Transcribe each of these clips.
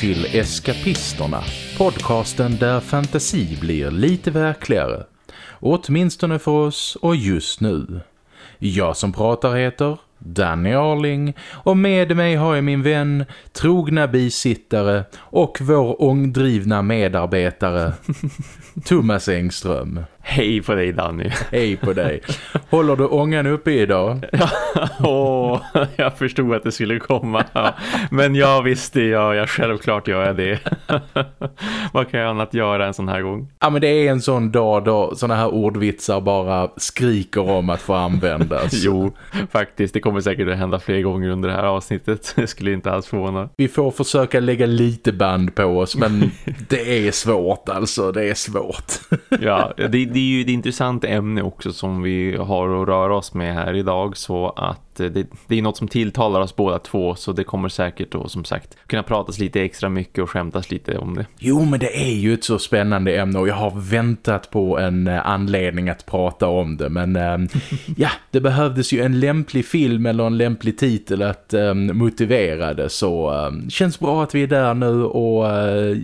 Till Eskapisterna, podcasten där fantasi blir lite verkligare. Åtminstone för oss och just nu. Jag som pratar heter Danny Arling och med mig har jag min vän, trogna bisittare och vår ångdrivna medarbetare Thomas Engström. Hej på dig Danny. Hej på dig. Håller du ångan uppe idag? Åh, jag förstod att det skulle komma. Men jag visste jag, jag självklart gör jag det. Vad kan jag annat göra en sån här gång? Ja men det är en sån dag då såna här ordvitsar bara skriker om att få användas. jo, faktiskt. Det kommer säkert att hända fler gånger under det här avsnittet. Det skulle inte alls förvåna. Vi får försöka lägga lite band på oss men det är svårt alltså, det är svårt. ja, det, det är ju ett intressant ämne också som vi har att röra oss med här idag så att Eh, det, det är något som tilltalar oss båda två så det kommer säkert då som sagt kunna pratas lite extra mycket och skämtas lite om det. Jo men det är ju ett så spännande ämne och jag har väntat på en eh, anledning att prata om det men äh, ja det behövdes ju en lämplig film eller en lämplig titel att äh, motivera det så äh, känns bra att vi är där nu och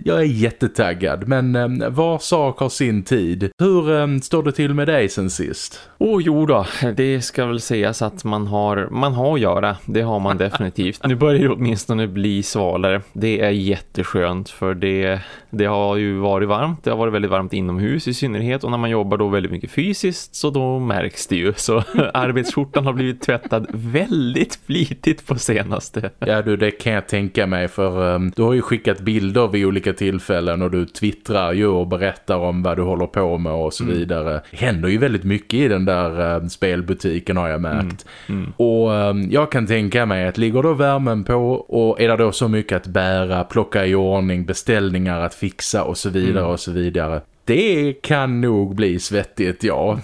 jag är jättetaggad men äh, var sak har sin tid. Hur står det till med dig sen sist? Åh oh, jo då, det ska väl sägas att man har man har att göra, det har man definitivt. Nu börjar det åtminstone bli svalare. Det är jätteskönt för det, det har ju varit varmt. Det har varit väldigt varmt inomhus i synnerhet och när man jobbar då väldigt mycket fysiskt så då märks det ju. Så arbetsskjortan har blivit tvättad väldigt flitigt på senaste. Ja du, det kan jag tänka mig för um, du har ju skickat bilder vid olika tillfällen och du twittrar ju och berättar om vad du håller på med och så mm. vidare. Det händer ju väldigt mycket i den där uh, spelbutiken har jag märkt. Mm. Mm. Och ehm, jag kan tänka mig att ligger då värmen på och är det då så mycket att bära, plocka i ordning, beställningar att fixa och så vidare mm. och så vidare. Det kan nog bli svettigt, ja.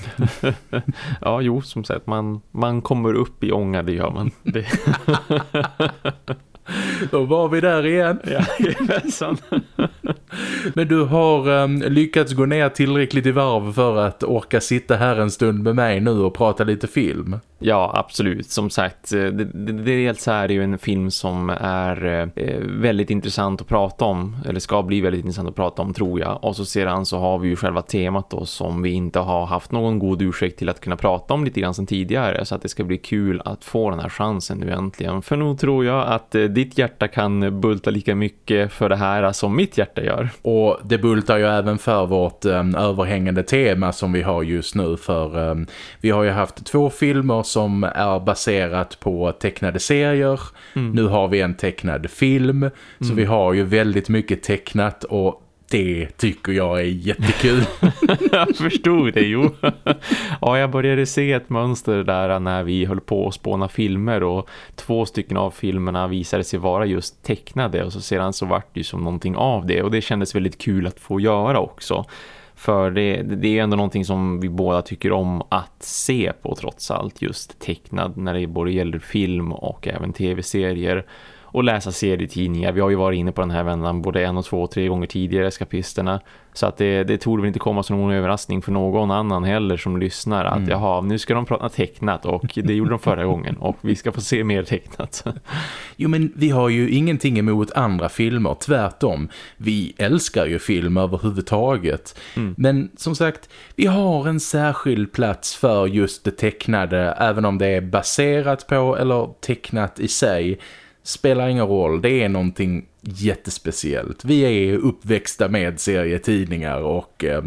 ja, jo, som sagt, man, man kommer upp i ånga, det gör man. Det. Då var vi där igen. Ja, Men du har um, lyckats gå ner tillräckligt i varv för att orka sitta här en stund med mig nu och prata lite film. Ja, absolut. Som sagt, dels det, dels är det ju en film som är eh, eh, väldigt intressant att prata om. Eller ska bli väldigt intressant att prata om, tror jag. Och så sedan så har vi ju själva temat då som vi inte har haft någon god ursäkt till att kunna prata om lite grann sedan tidigare. Så att det ska bli kul att få den här chansen nu äntligen. För nu tror jag att ditt hjärta kan bulta lika mycket för det här som mitt hjärta gör. Och det bultar ju även för vårt um, överhängande tema som vi har just nu. För um, vi har ju haft två filmer som är baserat på tecknade serier. Mm. Nu har vi en tecknad film. Mm. Så vi har ju väldigt mycket tecknat och det tycker jag är jättekul. jag förstod det, jo. ja, jag började se ett mönster där när vi höll på att spåna filmer och två stycken av filmerna visade sig vara just tecknade och så sedan så vart det ju som någonting av det och det kändes väldigt kul att få göra också. För det, det är ändå någonting som vi båda tycker om att se på trots allt just tecknad när det både gäller film och även tv-serier och läsa serietidningar. Vi har ju varit inne på den här vändan både en och två och tre gånger tidigare, eskapisterna. Så att det, det tog väl inte komma som någon överraskning för någon annan heller som lyssnar att mm. jaha, nu ska de prata tecknat och det gjorde de förra gången och vi ska få se mer tecknat. Jo men vi har ju ingenting emot andra filmer, tvärtom. Vi älskar ju film överhuvudtaget. Mm. Men som sagt, vi har en särskild plats för just det tecknade även om det är baserat på eller tecknat i sig spelar ingen roll. Det är någonting jättespeciellt. Vi är uppväxta med serietidningar och eh,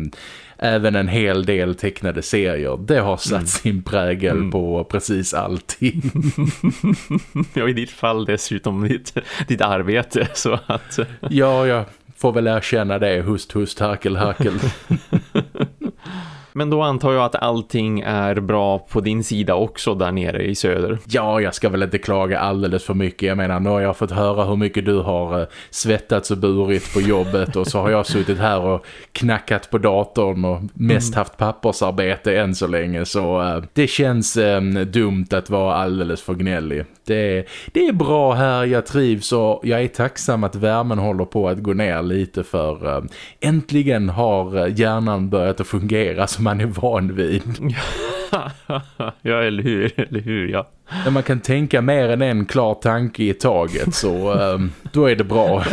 även en hel del tecknade serier. Det har satt mm. sin prägel mm. på precis allting. ja, i ditt fall dessutom ditt, ditt arbete. Så att... ja, jag får väl erkänna det. Hust, hust, harkel, harkel. Men då antar jag att allting är bra på din sida också där nere i söder. Ja, jag ska väl inte klaga alldeles för mycket. Jag menar, nu har jag fått höra hur mycket du har eh, svettats och burit på jobbet och så har jag suttit här och knackat på datorn och mest mm. haft pappersarbete än så länge. Så uh, det känns um, dumt att vara alldeles för gnällig. Det, det är bra här, jag trivs och jag är tacksam att värmen håller på att gå ner lite för uh, äntligen har hjärnan börjat att fungera som man är van vid. ja, eller hur, eller hur, ja. När man kan tänka mer än en klar tanke i taget så um, då är det bra.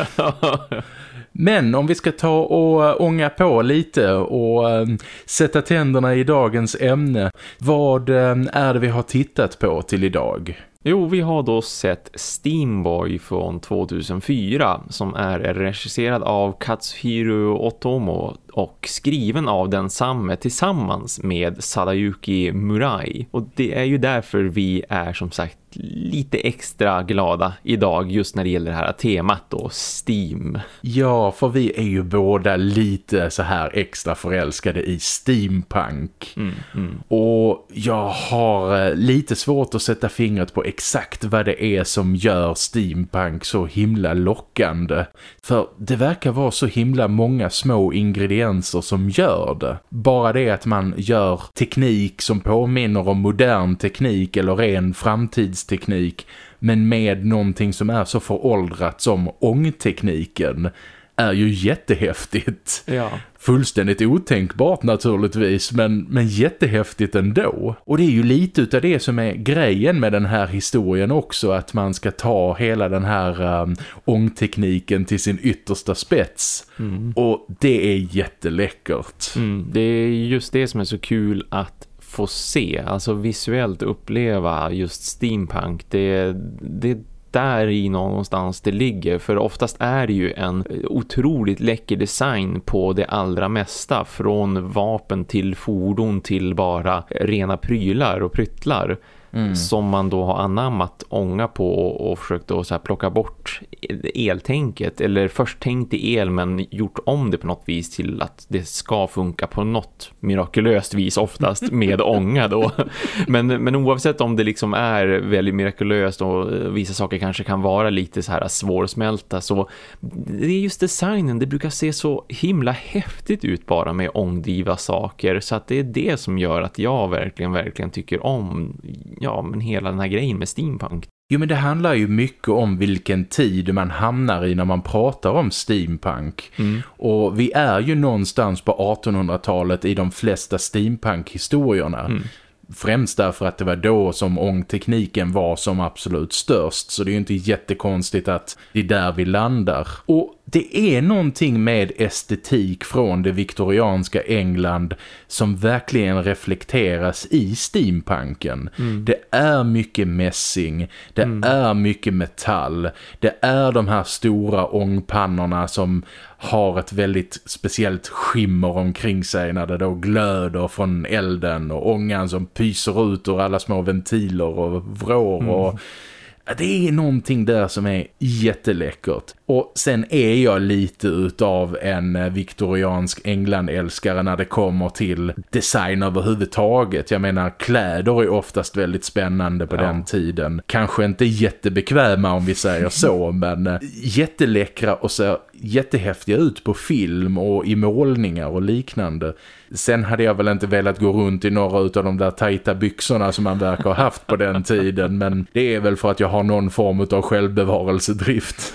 Men om vi ska ta och ånga på lite och um, sätta tänderna i dagens ämne. Vad um, är det vi har tittat på till idag? Jo, vi har då sett Steamboy från 2004 som är regisserad av Katsuhiro Otomo och skriven av densamme tillsammans med Sadayuki Murai. Och det är ju därför vi är som sagt lite extra glada idag just när det gäller det här temat då, Steam. Ja, för vi är ju båda lite så här extra förälskade i steampunk. Mm, mm. Och jag har eh, lite svårt att sätta fingret på exakt vad det är som gör steampunk så himla lockande. För det verkar vara så himla många små ingredienser som gör det. Bara det att man gör teknik som påminner om modern teknik eller ren framtidsteknik men med någonting som är så föråldrat som ångtekniken är ju jättehäftigt. Ja. Fullständigt otänkbart naturligtvis, men, men jättehäftigt ändå. Och det är ju lite utav det som är grejen med den här historien också, att man ska ta hela den här um, ångtekniken till sin yttersta spets. Mm. Och det är jätteläckert. Mm, det är just det som är så kul att få se, alltså visuellt uppleva just steampunk. Det, det där i någonstans det ligger. För oftast är det ju en otroligt läcker design på det allra mesta. Från vapen till fordon till bara rena prylar och pryttlar. Mm. som man då har anammat ånga på och, och försökt då så här plocka bort eltänket eller först tänkt i el men gjort om det på något vis till att det ska funka på något mirakulöst vis oftast med ånga då. Men, men oavsett om det liksom är väldigt mirakulöst och vissa saker kanske kan vara lite så här svårsmälta så det är just designen, det brukar se så himla häftigt ut bara med ångdriva saker så att det är det som gör att jag verkligen, verkligen tycker om ja, men hela den här grejen med steampunk. Jo men det handlar ju mycket om vilken tid man hamnar i när man pratar om steampunk. Mm. Och vi är ju någonstans på 1800-talet i de flesta steampunk-historierna. Mm. Främst därför att det var då som ångtekniken var som absolut störst. Så det är ju inte jättekonstigt att det är där vi landar. Och det är någonting med estetik från det viktorianska England som verkligen reflekteras i steampunken. Mm. Det är mycket mässing, det mm. är mycket metall, det är de här stora ångpannorna som har ett väldigt speciellt skimmer omkring sig när det då glöder från elden och ångan som pyser ut ur alla små ventiler och vrår mm. och det är någonting där som är jätteläckert. Och sen är jag lite utav en eh, viktoriansk England-älskare när det kommer till design överhuvudtaget. Jag menar, kläder är oftast väldigt spännande på ja. den tiden. Kanske inte jättebekväma om vi säger så, men eh, jätteläckra och ser jättehäftiga ut på film och i målningar och liknande. Sen hade jag väl inte velat gå runt i några av de där tajta byxorna som man verkar ha haft på den tiden. Men det är väl för att jag har någon form av självbevarelsedrift.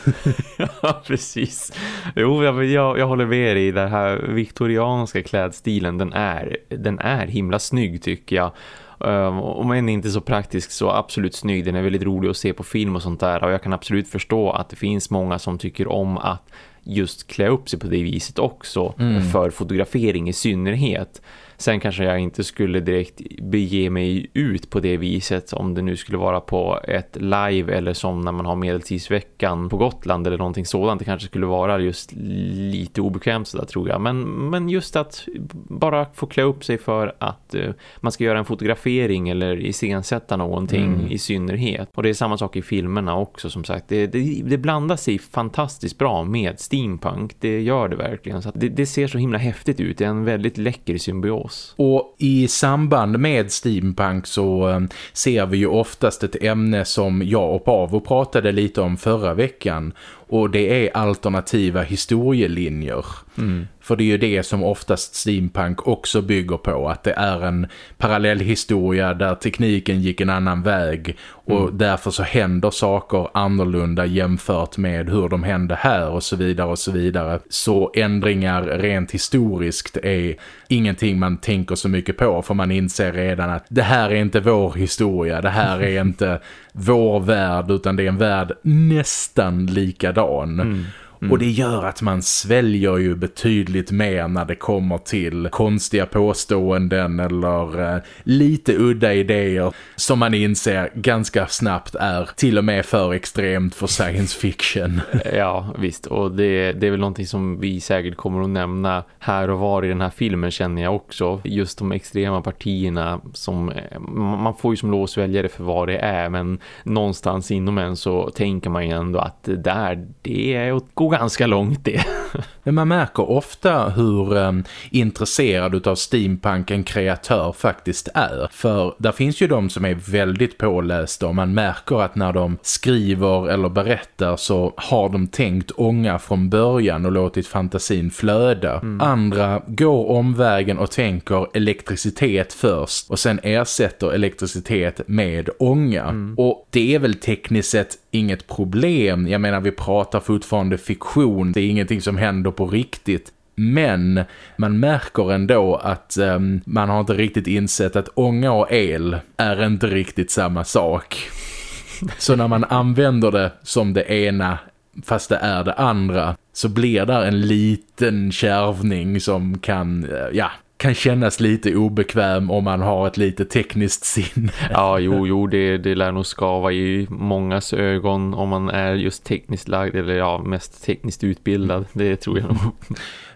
ja, precis. Jo, jag, jag, jag håller med i den här viktorianska klädstilen. Den är, den är himla snygg tycker jag. Um, om än inte så praktisk så absolut snygg. Den är väldigt rolig att se på film och sånt där. Och jag kan absolut förstå att det finns många som tycker om att just klä upp sig på det viset också mm. för fotografering i synnerhet. Sen kanske jag inte skulle direkt bege mig ut på det viset om det nu skulle vara på ett live eller som när man har medeltidsveckan på Gotland eller någonting sådant. Det kanske skulle vara just lite obekvämt sådär tror jag. Men, men just att bara få klä upp sig för att uh, man ska göra en fotografering eller iscensätta någonting mm. i synnerhet. Och det är samma sak i filmerna också som sagt. Det, det, det blandar sig fantastiskt bra med steampunk. Det gör det verkligen. Så det, det ser så himla häftigt ut. Det är en väldigt läcker symbios oss. Och i samband med steampunk så eh, ser vi ju oftast ett ämne som jag och Pavo pratade lite om förra veckan och det är alternativa historielinjer. Mm. För det är ju det som oftast steampunk också bygger på. Att det är en parallell historia där tekniken gick en annan väg. Och mm. därför så händer saker annorlunda jämfört med hur de hände här och så vidare och så vidare. Så ändringar rent historiskt är ingenting man tänker så mycket på. För man inser redan att det här är inte vår historia. Det här är inte vår värld utan det är en värld nästan likadan. Mm. Mm. Och det gör att man sväljer ju betydligt mer när det kommer till konstiga påståenden eller eh, lite udda idéer som man inser ganska snabbt är till och med för extremt för science fiction. Ja, visst. Och det, det är väl någonting som vi säkert kommer att nämna här och var i den här filmen känner jag också. Just de extrema partierna som eh, man får ju som lov svälja det för vad det är men någonstans inom en så tänker man ju ändå att det där det är att gå ganska långt det. Men man märker ofta hur um, intresserad av steampunk en kreatör faktiskt är. För där finns ju de som är väldigt pålästa och man märker att när de skriver eller berättar så har de tänkt ånga från början och låtit fantasin flöda. Mm. Andra går omvägen och tänker elektricitet först och sen ersätter elektricitet med ånga. Mm. Och det är väl tekniskt sett inget problem. Jag menar vi pratar fortfarande fiktion. Det är ingenting som händer på riktigt. Men man märker ändå att um, man har inte riktigt insett att ånga och el är inte riktigt samma sak. Så när man använder det som det ena fast det är det andra så blir det en liten kärvning som kan, eh, ja, kan kännas lite obekväm om man har ett lite tekniskt sinne. Ja, jo, jo det, det lär nog skava i mångas ögon om man är just tekniskt lagd eller ja, mest tekniskt utbildad. Det tror jag nog.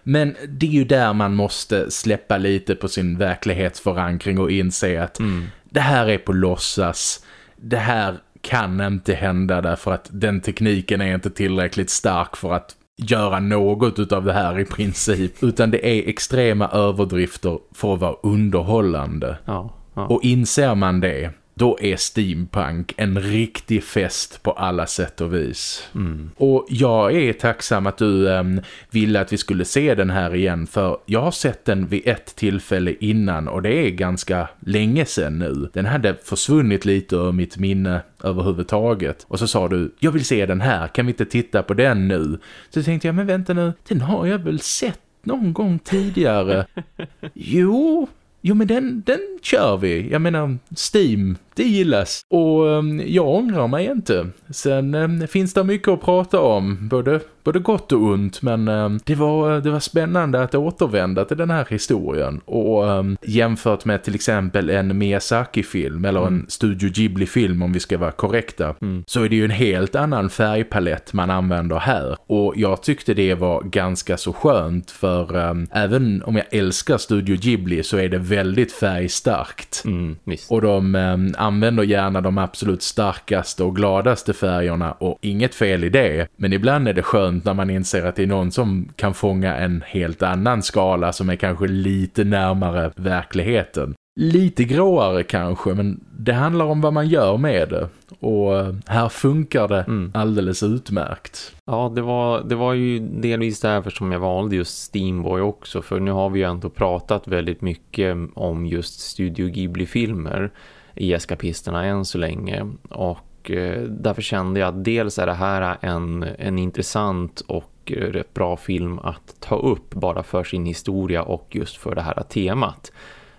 Men det är ju där man måste släppa lite på sin verklighetsförankring och inse att mm. det här är på låtsas. Det här kan inte hända därför att den tekniken är inte tillräckligt stark för att göra något av det här i princip. Utan det är extrema överdrifter för att vara underhållande. Ja, ja. Och inser man det, då är steampunk en riktig fest på alla sätt och vis. Mm. Och jag är tacksam att du um, ville att vi skulle se den här igen för jag har sett den vid ett tillfälle innan och det är ganska länge sedan nu. Den hade försvunnit lite ur mitt minne överhuvudtaget. Och så sa du, jag vill se den här, kan vi inte titta på den nu? Så tänkte jag, men vänta nu, den har jag väl sett någon gång tidigare. jo, Jo men den, den kör vi. Jag menar Steam, det gillas. Och um, jag ångrar mig inte. Sen um, finns det mycket att prata om. Både, både gott och ont. Men um, det, var, det var spännande att återvända till den här historien. Och jämfört med till exempel en Miyazaki-film. Eller mm. en Studio Ghibli-film om vi ska vara korrekta. Mm. Så är det ju en helt annan färgpalett man använder här. Och jag tyckte det var ganska så skönt. För även om jag älskar Studio Ghibli så är det väldigt färgstarkt. Mm, och de använder gärna de absolut starkaste och gladaste färgerna och inget fel i det. Men ibland är det skönt när man inser att det är någon som kan fånga en helt annan skala som är kanske lite närmare verkligheten. Lite gråare kanske, men det handlar om vad man gör med det. Och här funkar det mm. alldeles utmärkt. Ja, det var, det var ju delvis därför som jag valde just Steamboy också. För nu har vi ju ändå pratat väldigt mycket om just Studio Ghibli-filmer i eskapisterna än så länge och eh, därför kände jag att dels är det här en, en intressant och eh, rätt bra film att ta upp bara för sin historia och just för det här temat.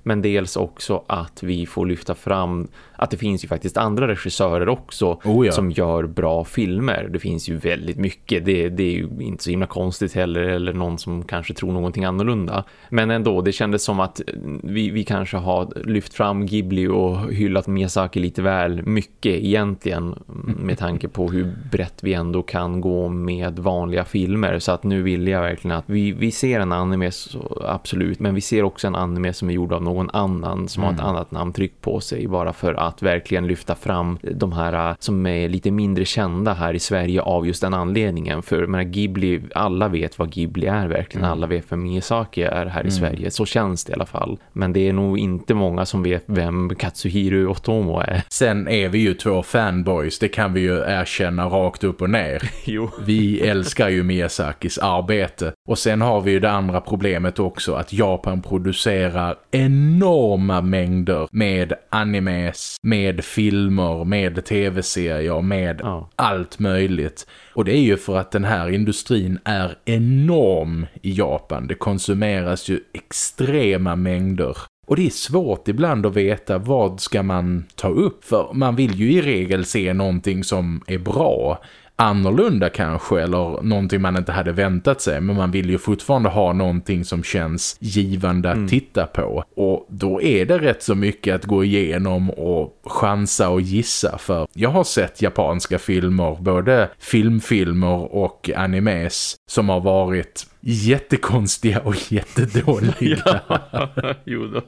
Men dels också att vi får lyfta fram att det finns ju faktiskt andra regissörer också oh ja. som gör bra filmer. Det finns ju väldigt mycket. Det, det, är ju inte så himla konstigt heller eller någon som kanske tror någonting annorlunda. Men ändå, det kändes som att vi, vi kanske har lyft fram Ghibli och hyllat Miyazaki lite väl mycket egentligen med tanke på hur brett vi ändå kan gå med vanliga filmer. Så att nu vill jag verkligen att vi, vi ser en anime så, absolut, men vi ser också en anime som är gjord av någon annan som mm. har ett mm. annat namntryck på sig bara för att att verkligen lyfta fram de här som är lite mindre kända här i Sverige av just den anledningen. För menar, Ghibli, alla vet vad Ghibli är verkligen. Mm. Alla vet vem Miyazaki är här i mm. Sverige. Så känns det i alla fall. Men det är nog inte många som vet vem Katsuhiro Otomo är. Sen är vi ju två fanboys, det kan vi ju erkänna rakt upp och ner. jo. Vi älskar ju Miyazakis arbete. Och sen har vi ju det andra problemet också, att Japan producerar enorma mängder med animes, med filmer, med tv-serier, med ja. allt möjligt. Och det är ju för att den här industrin är enorm i Japan. Det konsumeras ju extrema mängder. Och det är svårt ibland att veta vad ska man ta upp för man vill ju i regel se någonting som är bra annorlunda kanske eller någonting man inte hade väntat sig men man vill ju fortfarande ha någonting som känns givande att mm. titta på och då är det rätt så mycket att gå igenom och chansa och gissa för jag har sett japanska filmer, både filmfilmer och animes som har varit jättekonstiga och jättedåliga. ja, jo då.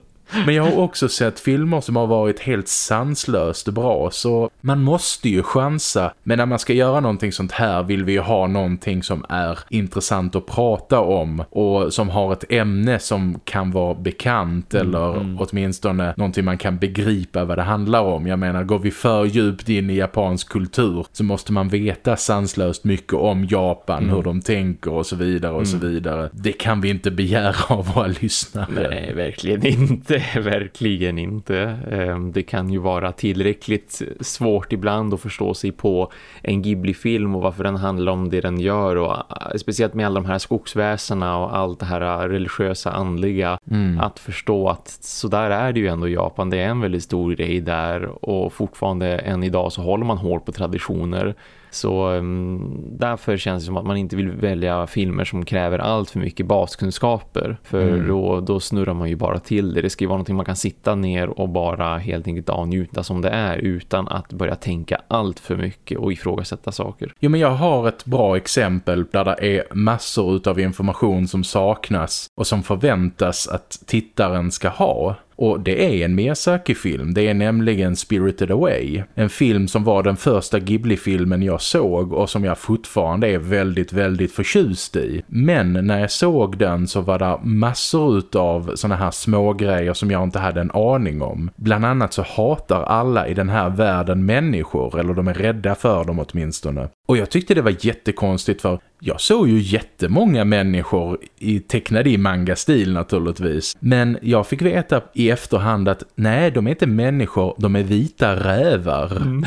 Men jag har också sett filmer som har varit helt sanslöst bra så man måste ju chansa. Men när man ska göra någonting sånt här vill vi ju ha någonting som är intressant att prata om och som har ett ämne som kan vara bekant mm, eller mm. åtminstone någonting man kan begripa vad det handlar om. Jag menar, går vi för djupt in i japansk kultur så måste man veta sanslöst mycket om Japan, mm. hur de tänker och så vidare och så mm. vidare. Det kan vi inte begära av våra lyssnare. Nej, verkligen inte. verkligen inte. Ehm, det kan ju vara tillräckligt svårt ibland att förstå sig på en Ghibli-film och varför den handlar om det den gör och eh, speciellt med alla de här skogsväsarna och allt det här religiösa, andliga mm. att förstå att så där är det ju ändå i Japan. Det är en väldigt stor grej där och fortfarande än idag så håller man hårt på traditioner så um, därför känns det som att man inte vill välja filmer som kräver allt för mycket baskunskaper. För mm. då, då snurrar man ju bara till det. Det ska ju vara någonting man kan sitta ner och bara helt enkelt avnjuta som det är utan att börja tänka allt för mycket och ifrågasätta saker. Jo men jag har ett bra exempel där det är massor av information som saknas och som förväntas att tittaren ska ha. Och det är en Miyazaki-film. Det är nämligen Spirited Away. En film som var den första Ghibli-filmen jag såg och som jag fortfarande är väldigt, väldigt förtjust i. Men när jag såg den så var det massor av såna här små grejer som jag inte hade en aning om. Bland annat så hatar alla i den här världen människor, eller de är rädda för dem åtminstone. Och jag tyckte det var jättekonstigt för jag såg ju jättemånga människor i tecknade i manga-stil naturligtvis. Men jag fick veta i efterhand att nej, de är inte människor, de är vita rävar. Mm.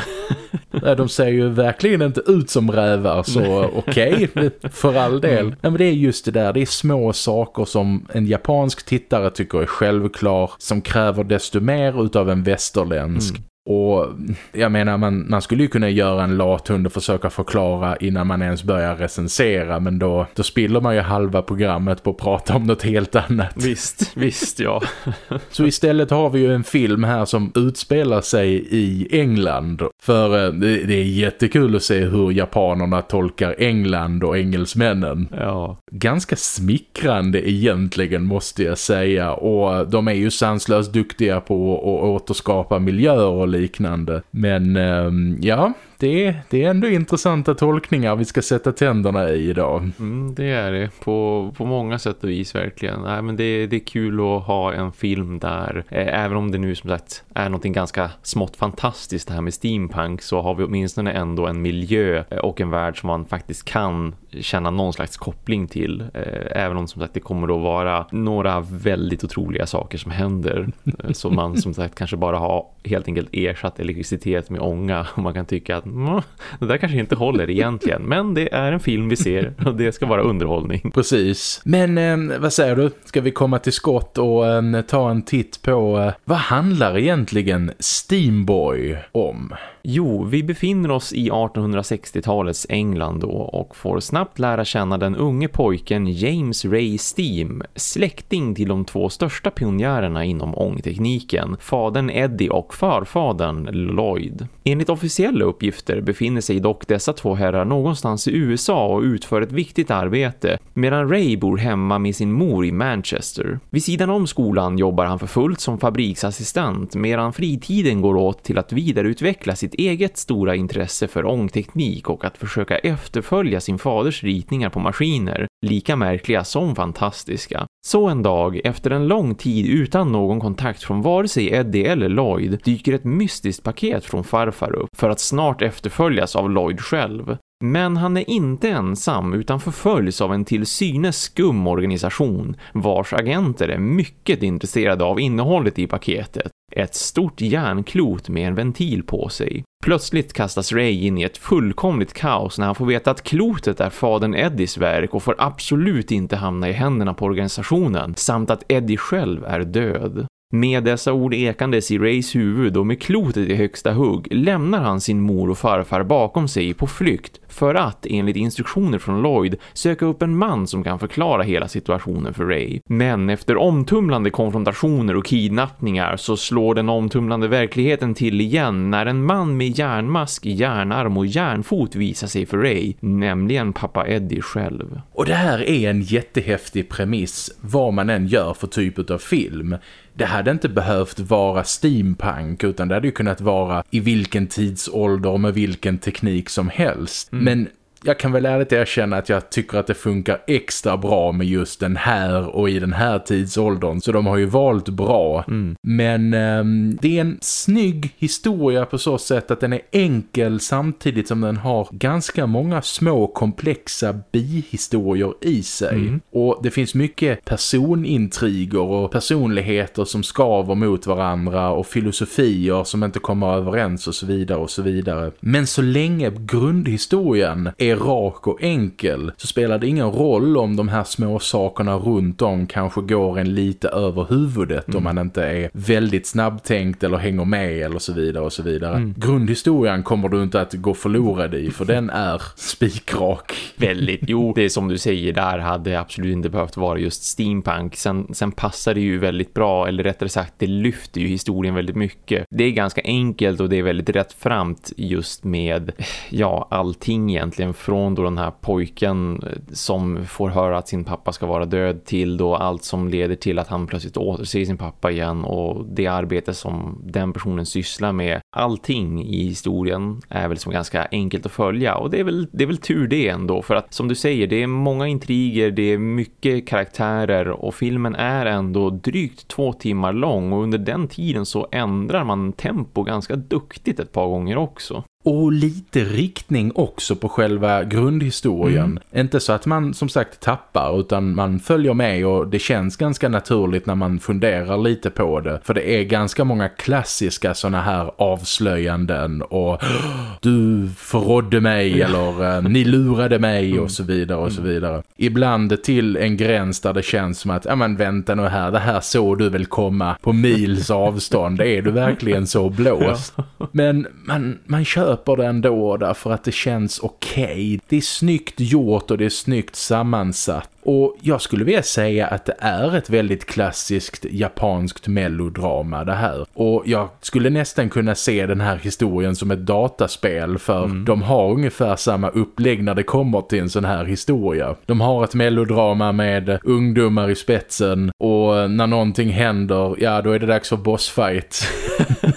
de ser ju verkligen inte ut som rävar, så okej, okay, för all del. Mm. Nej, men det är just det där, det är små saker som en japansk tittare tycker är självklar, som kräver desto mer utav en västerländsk. Mm. Och jag menar, man, man skulle ju kunna göra en lathund och försöka förklara innan man ens börjar recensera. Men då, då spiller man ju halva programmet på att prata om något helt annat. Visst, visst ja. Så istället har vi ju en film här som utspelar sig i England. För eh, det, det är jättekul att se hur japanerna tolkar England och engelsmännen. Ja. Ganska smickrande egentligen måste jag säga. Och de är ju sanslöst duktiga på att återskapa miljöer och liknande. Men ehm, ja, det, det är ändå intressanta tolkningar vi ska sätta tänderna i idag. Mm, det är det. På, på många sätt och vis verkligen. Nej, men det, det är kul att ha en film där, eh, även om det nu som sagt är något ganska smått fantastiskt det här med steampunk så har vi åtminstone ändå en miljö eh, och en värld som man faktiskt kan känna någon slags koppling till. Eh, även om som sagt det kommer att vara några väldigt otroliga saker som händer. Eh, som man som sagt kanske bara har helt enkelt ersatt elektricitet med ånga. Och man kan tycka att Mm. det där kanske inte håller egentligen. Men det är en film vi ser och det ska vara underhållning. Precis. Men eh, vad säger du? Ska vi komma till skott och eh, ta en titt på eh, vad handlar egentligen Steamboy om? Jo, vi befinner oss i 1860-talets England då och får snabbt lära känna den unge pojken James Ray Steam, släkting till de två största pionjärerna inom ångtekniken, fadern Eddie och farfadern Lloyd. Enligt officiella uppgifter befinner sig dock dessa två herrar någonstans i USA och utför ett viktigt arbete, medan Ray bor hemma med sin mor i Manchester. Vid sidan om skolan jobbar han för fullt som fabriksassistent, medan fritiden går åt till att vidareutveckla sitt eget stora intresse för ångteknik och att försöka efterfölja sin faders ritningar på maskiner, lika märkliga som fantastiska. Så en dag, efter en lång tid utan någon kontakt från vare sig Eddie eller Lloyd, dyker ett mystiskt paket från farfar upp för att snart efterföljas av Lloyd själv. Men han är inte ensam utan förföljs av en till synes skum organisation vars agenter är mycket intresserade av innehållet i paketet. Ett stort järnklot med en ventil på sig. Plötsligt kastas Ray in i ett fullkomligt kaos när han får veta att klotet är fadern Eddies verk och får absolut inte hamna i händerna på organisationen samt att Eddie själv är död. Med dessa ord ekandes i Rays huvud och med klotet i högsta hugg lämnar han sin mor och farfar bakom sig på flykt för att, enligt instruktioner från Lloyd, söka upp en man som kan förklara hela situationen för Ray. Men efter omtumlande konfrontationer och kidnappningar så slår den omtumlande verkligheten till igen när en man med järnmask, järnarm och järnfot visar sig för Ray, nämligen pappa Eddie själv. Och det här är en jättehäftig premiss vad man än gör för typ av film det hade inte behövt vara steampunk utan det hade ju kunnat vara i vilken tidsålder och med vilken teknik som helst. Mm. Men jag kan väl ärligt erkänna att jag tycker att det funkar extra bra med just den här och i den här tidsåldern. Så de har ju valt bra. Mm. Men um, det är en snygg historia på så sätt att den är enkel samtidigt som den har ganska många små komplexa bihistorier i sig. Mm. Och det finns mycket personintriger och personligheter som skaver mot varandra och filosofier som inte kommer överens och så vidare och så vidare. Men så länge grundhistorien är rak och enkel så spelar det ingen roll om de här små sakerna runt om kanske går en lite över huvudet mm. om man inte är väldigt snabbtänkt eller hänger med eller så vidare och så vidare. Mm. Grundhistorien kommer du inte att gå förlorad i för den är spikrak. Väldigt, jo det som du säger där hade absolut inte behövt vara just steampunk. Sen, sen passar det ju väldigt bra eller rättare sagt det lyfter ju historien väldigt mycket. Det är ganska enkelt och det är väldigt rättframt just med ja allting egentligen från då den här pojken eh, som får höra att sin pappa ska vara död till då allt som leder till att han plötsligt återser sin pappa igen och det arbete som den personen sysslar med. Allting i historien är väl som ganska enkelt att följa och det är väl, det är väl tur det ändå för att som du säger det är många intriger, det är mycket karaktärer och filmen är ändå drygt två timmar lång och under den tiden så ändrar man tempo ganska duktigt ett par gånger också och lite riktning också på själva grundhistorien. Mm. Inte så att man som sagt tappar utan man följer med och det känns ganska naturligt när man funderar lite på det. För det är ganska många klassiska såna här avslöjanden och du förrådde mig eller ni lurade mig mm. och så vidare och så mm. vidare. Ibland till en gräns där det känns som att ja men vänta nu här, det här såg du väl komma på mils avstånd. Är du verkligen så blåst? Men man, man kör köper ändå därför att det känns okej. Okay. Det är snyggt gjort och det är snyggt sammansatt. Och jag skulle vilja säga att det är ett väldigt klassiskt japanskt melodrama det här. Och jag skulle nästan kunna se den här historien som ett dataspel för mm. de har ungefär samma upplägg när det kommer till en sån här historia. De har ett melodrama med ungdomar i spetsen och när någonting händer, ja då är det dags för bossfight.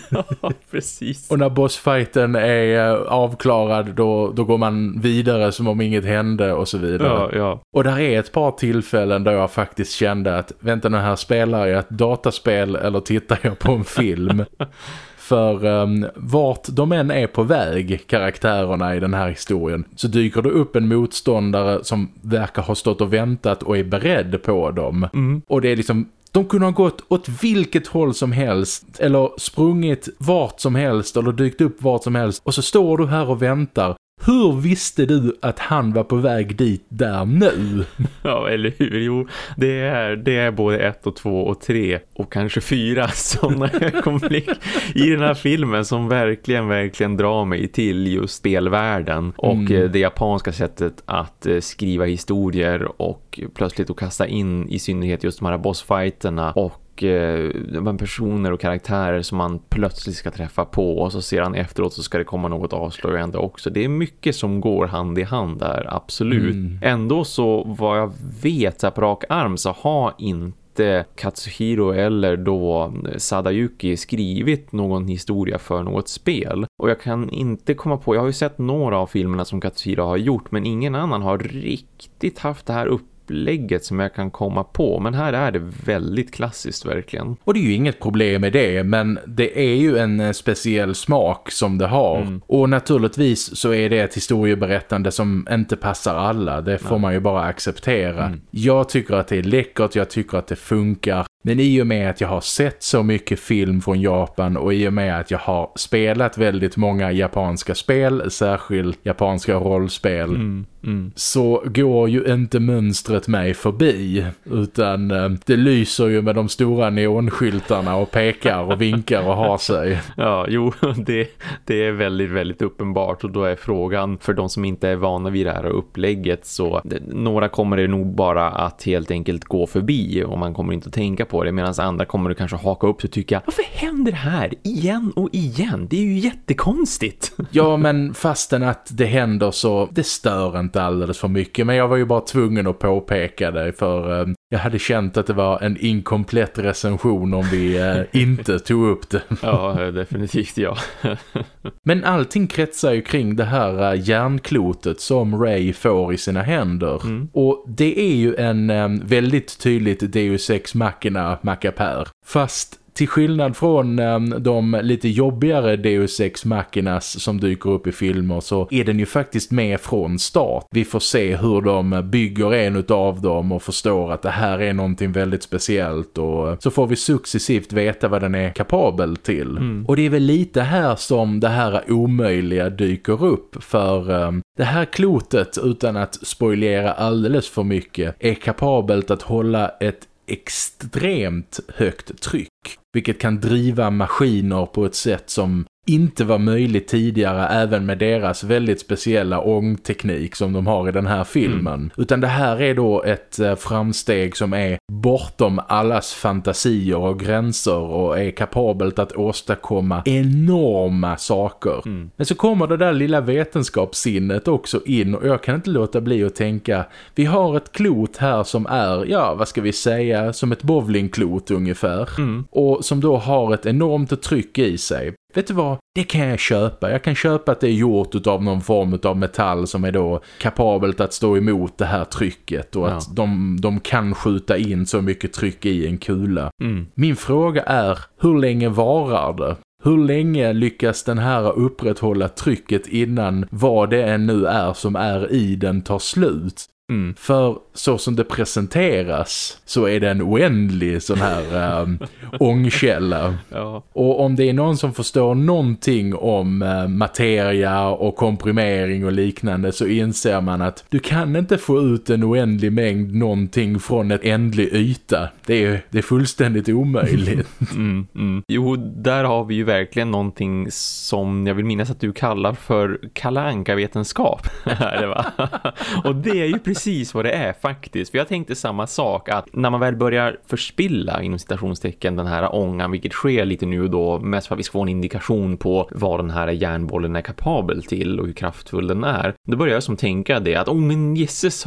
precis. Och när bossfighten är eh, avklarad då, då går man vidare som om inget hände och så vidare. Ja, ja. Och där är ett par tillfällen då jag faktiskt kände att vänta nu här spelar jag ett dataspel eller tittar jag på en film? För um, vart de än är på väg, karaktärerna i den här historien, så dyker det upp en motståndare som verkar ha stått och väntat och är beredd på dem. Mm. Och det är liksom de kunde ha gått åt vilket håll som helst eller sprungit vart som helst eller dykt upp vart som helst och så står du här och väntar Hur visste du att han var på väg dit där nu? Ja, eller hur? Jo, det är, det är både ett och två och tre och kanske fyra sådana ögonblick i den här filmen som verkligen, verkligen drar mig till just spelvärlden och mm. Det japanska sättet att eh, skriva historier och plötsligt att kasta in i synnerhet just de här bossfighterna och eh, personer och karaktärer som man plötsligt ska träffa på och så ser han efteråt så ska det komma något avslöjande också. Det är mycket som går hand i hand där, absolut. Mm. Ändå så vad jag vet så på rak arm så har inte Katsuhiro eller då Sadayuki skrivit någon historia för något spel. Och jag kan inte komma på, jag har ju sett några av filmerna som Katsuhiro har gjort men ingen annan har riktigt haft det här upp upplägget som jag kan komma på. Men här är det väldigt klassiskt verkligen. Och det är ju inget problem med det, men det är ju en eh, speciell smak som det har. Mm. Och naturligtvis så är det ett historieberättande som inte passar alla. Det får Nej. man ju bara acceptera. Mm. Jag tycker att det är läckert, jag tycker att det funkar. Men i och med att jag har sett så mycket film från Japan och i och med att jag har spelat väldigt många japanska spel, särskilt japanska rollspel, mm, mm. så går ju inte mönstret mig förbi. Utan eh, det lyser ju med de stora neonskyltarna och pekar och vinkar och har sig. Ja, jo, det, det är väldigt, väldigt uppenbart och då är frågan för de som inte är vana vid det här upplägget så det, några kommer det nog bara att helt enkelt gå förbi och man kommer inte att tänka på det medan andra kommer att kanske haka upp och tycka varför händer det här igen och igen? Det är ju jättekonstigt. Ja, men fastän att det händer så det stör inte alldeles för mycket. Men jag var ju bara tvungen att påpeka det för eh, jag hade känt att det var en inkomplett recension om vi uh, inte tog upp det. ja, definitivt ja. men allting kretsar ju kring det här uh, järnklotet som Ray får i sina händer. Mm. Och det är ju en um, väldigt tydligt Deus Ex Machina mackapär. Fast till skillnad från um, de lite jobbigare Deus Ex Machinas som dyker upp i filmer så är den ju faktiskt med från start. Vi får se hur de bygger en av dem och förstår att det här är någonting väldigt speciellt och så får vi successivt veta vad den är kapabel till. Mm. Och det är väl lite här som det här omöjliga dyker upp för um, det här klotet utan att spoilera alldeles för mycket är kapabelt att hålla ett extremt högt tryck. Vilket kan driva maskiner på ett sätt som inte var möjligt tidigare även med deras väldigt speciella ångteknik som de har i den här filmen. Mm. Utan det här är då ett eh, framsteg som är bortom allas fantasier och gränser och är kapabelt att åstadkomma enorma saker. Mm. Men så kommer det där lilla vetenskapssinnet också in och jag kan inte låta bli att tänka vi har ett klot här som är, ja vad ska vi säga, som ett bowlingklot ungefär. Mm. Och som då har ett enormt tryck i sig. Vet du vad? Det kan jag köpa. Jag kan köpa att det är gjort av någon form av metall som är då kapabelt att stå emot det här trycket och ja. att de, de kan skjuta in så mycket tryck i en kula. Mm. Min fråga är, hur länge varar det? Hur länge lyckas den här upprätthålla trycket innan vad det än nu är som är i den tar slut? Mm. För så som det presenteras så är det en oändlig sån här um, ångkälla. Ja. Och om det är någon som förstår någonting om uh, materia och komprimering och liknande så inser man att du kan inte få ut en oändlig mängd någonting från ett ändlig yta. Det är, det är fullständigt omöjligt. mm, mm. Jo, där har vi ju verkligen någonting som jag vill minnas att du kallar för kalanka-vetenskap. och det är ju precis Precis vad det är faktiskt. För jag tänkte samma sak att när man väl börjar förspilla inom citationstecken den här ångan, vilket sker lite nu och då mest för att vi ska få en indikation på vad den här järnbollen är kapabel till och hur kraftfull den är. Då börjar jag som tänka det att, oh men jesses,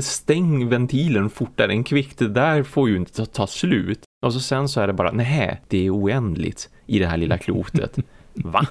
stäng ventilen fortare än kvickt, det där får ju inte ta, ta slut. Och så sen så är det bara, nej, det är oändligt i det här lilla klotet. Va?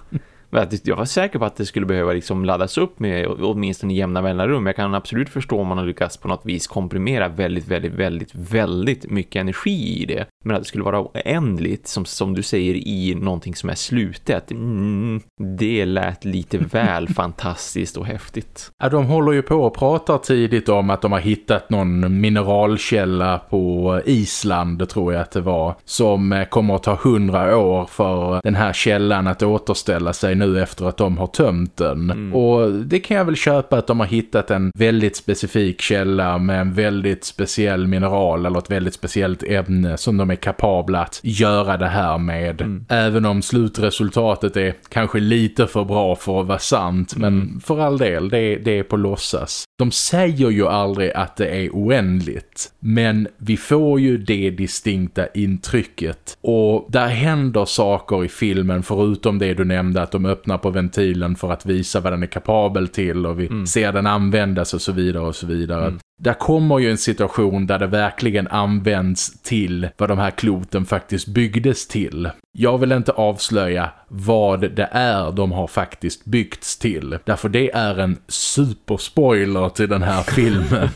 Jag var säker på att det skulle behöva liksom laddas upp med åtminstone jämna mellanrum. Jag kan absolut förstå om man har lyckats på något vis komprimera väldigt, väldigt, väldigt, väldigt mycket energi i det. Men att det skulle vara oändligt, som, som du säger, i någonting som är slutet. Mm, det lät lite väl fantastiskt och häftigt. Ja, de håller ju på och pratar tidigt om att de har hittat någon mineralkälla på Island, tror jag att det var. Som kommer att ta hundra år för den här källan att återställa sig nu efter att de har tömt den. Mm. Och det kan jag väl köpa att de har hittat en väldigt specifik källa med en väldigt speciell mineral eller ett väldigt speciellt ämne som de är kapabla att göra det här med. Mm. Även om slutresultatet är kanske lite för bra för att vara sant. Men mm. för all del, det, det är på låtsas. De säger ju aldrig att det är oändligt. Men vi får ju det distinkta intrycket. Och där händer saker i filmen förutom det du nämnde att de öppnar på ventilen för att visa vad den är kapabel till och vi mm. ser den användas och så vidare och så vidare. Mm där kommer ju en situation där det verkligen används till vad de här kloten faktiskt byggdes till. Jag vill inte avslöja vad det är de har faktiskt byggts till. Därför det är en superspoiler till den här filmen.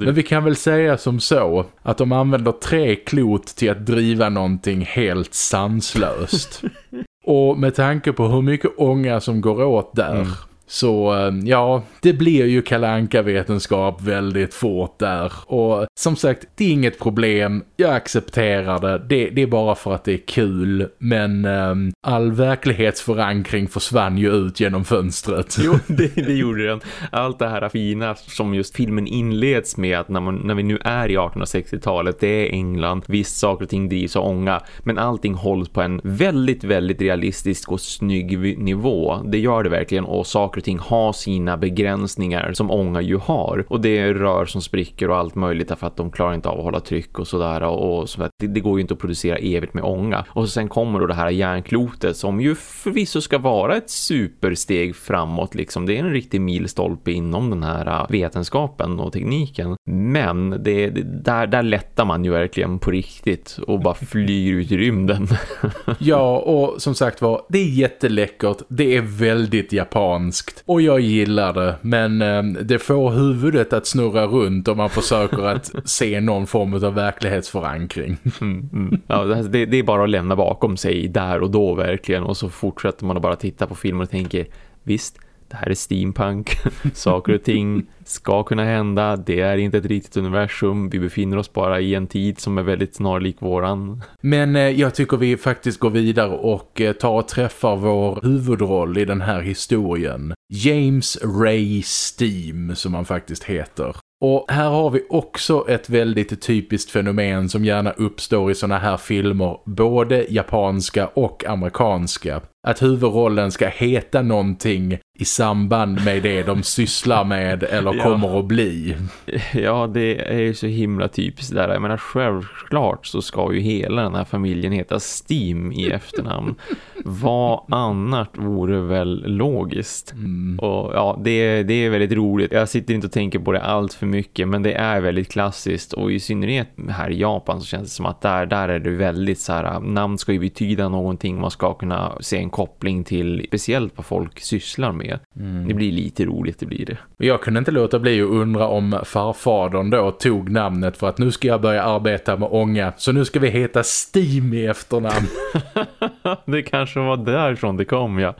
Men vi kan väl säga som så att de använder tre klot till att driva någonting helt sanslöst. Och med tanke på hur mycket ånga som går åt där mm. Så eh, ja, det blir ju kalanka vetenskap väldigt fort där. Och som sagt, det är inget problem. Jag accepterar det. Det, det är bara för att det är kul. Men um, all verklighetsförankring försvann ju ut genom fönstret. Jo, det, det gjorde den. Allt det här fina som just filmen inleds med att när, man, när vi nu är i 1860-talet, det är England. Visst, saker och ting drivs och ånga. Men allting hålls på en väldigt, väldigt realistisk och snygg nivå. Det gör det verkligen. Och saker saker och ting har sina begränsningar som ånga ju har. Och det är rör som spricker och allt möjligt därför att de klarar inte av att hålla tryck och sådär. Och så det, det, går ju inte att producera evigt med ånga. Och sen kommer då det här järnklotet som ju förvisso ska vara ett supersteg framåt. Liksom. Det är en riktig milstolpe inom den här äh, vetenskapen och tekniken. Men det, det, där, där lättar man ju verkligen på riktigt och bara flyr ut i rymden. ja, och som sagt var, det är jätteläckert. Det är väldigt japanskt hemskt. Och jag gillar det. Men eh, det får huvudet att snurra runt om man försöker att se någon form av verklighetsförankring. Mm, mm. Ja, det, det är bara att lämna bakom sig där och då verkligen. Och så fortsätter man att bara titta på filmer och tänker, visst, det här är steampunk. Saker och ting ska kunna hända. Det är inte ett riktigt universum. Vi befinner oss bara i en tid som är väldigt snarlik våran. Men eh, jag tycker vi faktiskt går vidare och eh, tar och träffar vår huvudroll i den här historien. James Ray Steam som han faktiskt heter. Och här har vi också ett väldigt typiskt fenomen som gärna uppstår i såna här filmer, både japanska och amerikanska. Att huvudrollen ska heta någonting i samband med det de sysslar med eller ja. kommer att bli. Ja, det är ju så himla typiskt där. Jag menar, självklart så ska ju hela den här familjen heta Steam i efternamn. Vad annat vore väl logiskt? Mm. Och ja, det, det är väldigt roligt. Jag sitter inte och tänker på det allt för mycket, men det är väldigt klassiskt. Och i synnerhet här i Japan så känns det som att där, där är det väldigt så här, namn ska ju betyda någonting. Man ska kunna se en koppling till speciellt vad folk sysslar med. Mm. Det blir lite roligt, det blir det. Jag kunde inte låta bli att undra om farfadern då tog namnet för att nu ska jag börja arbeta med ånga. Så nu ska vi heta Steam i efternamn. det kanske var därifrån det kom, ja.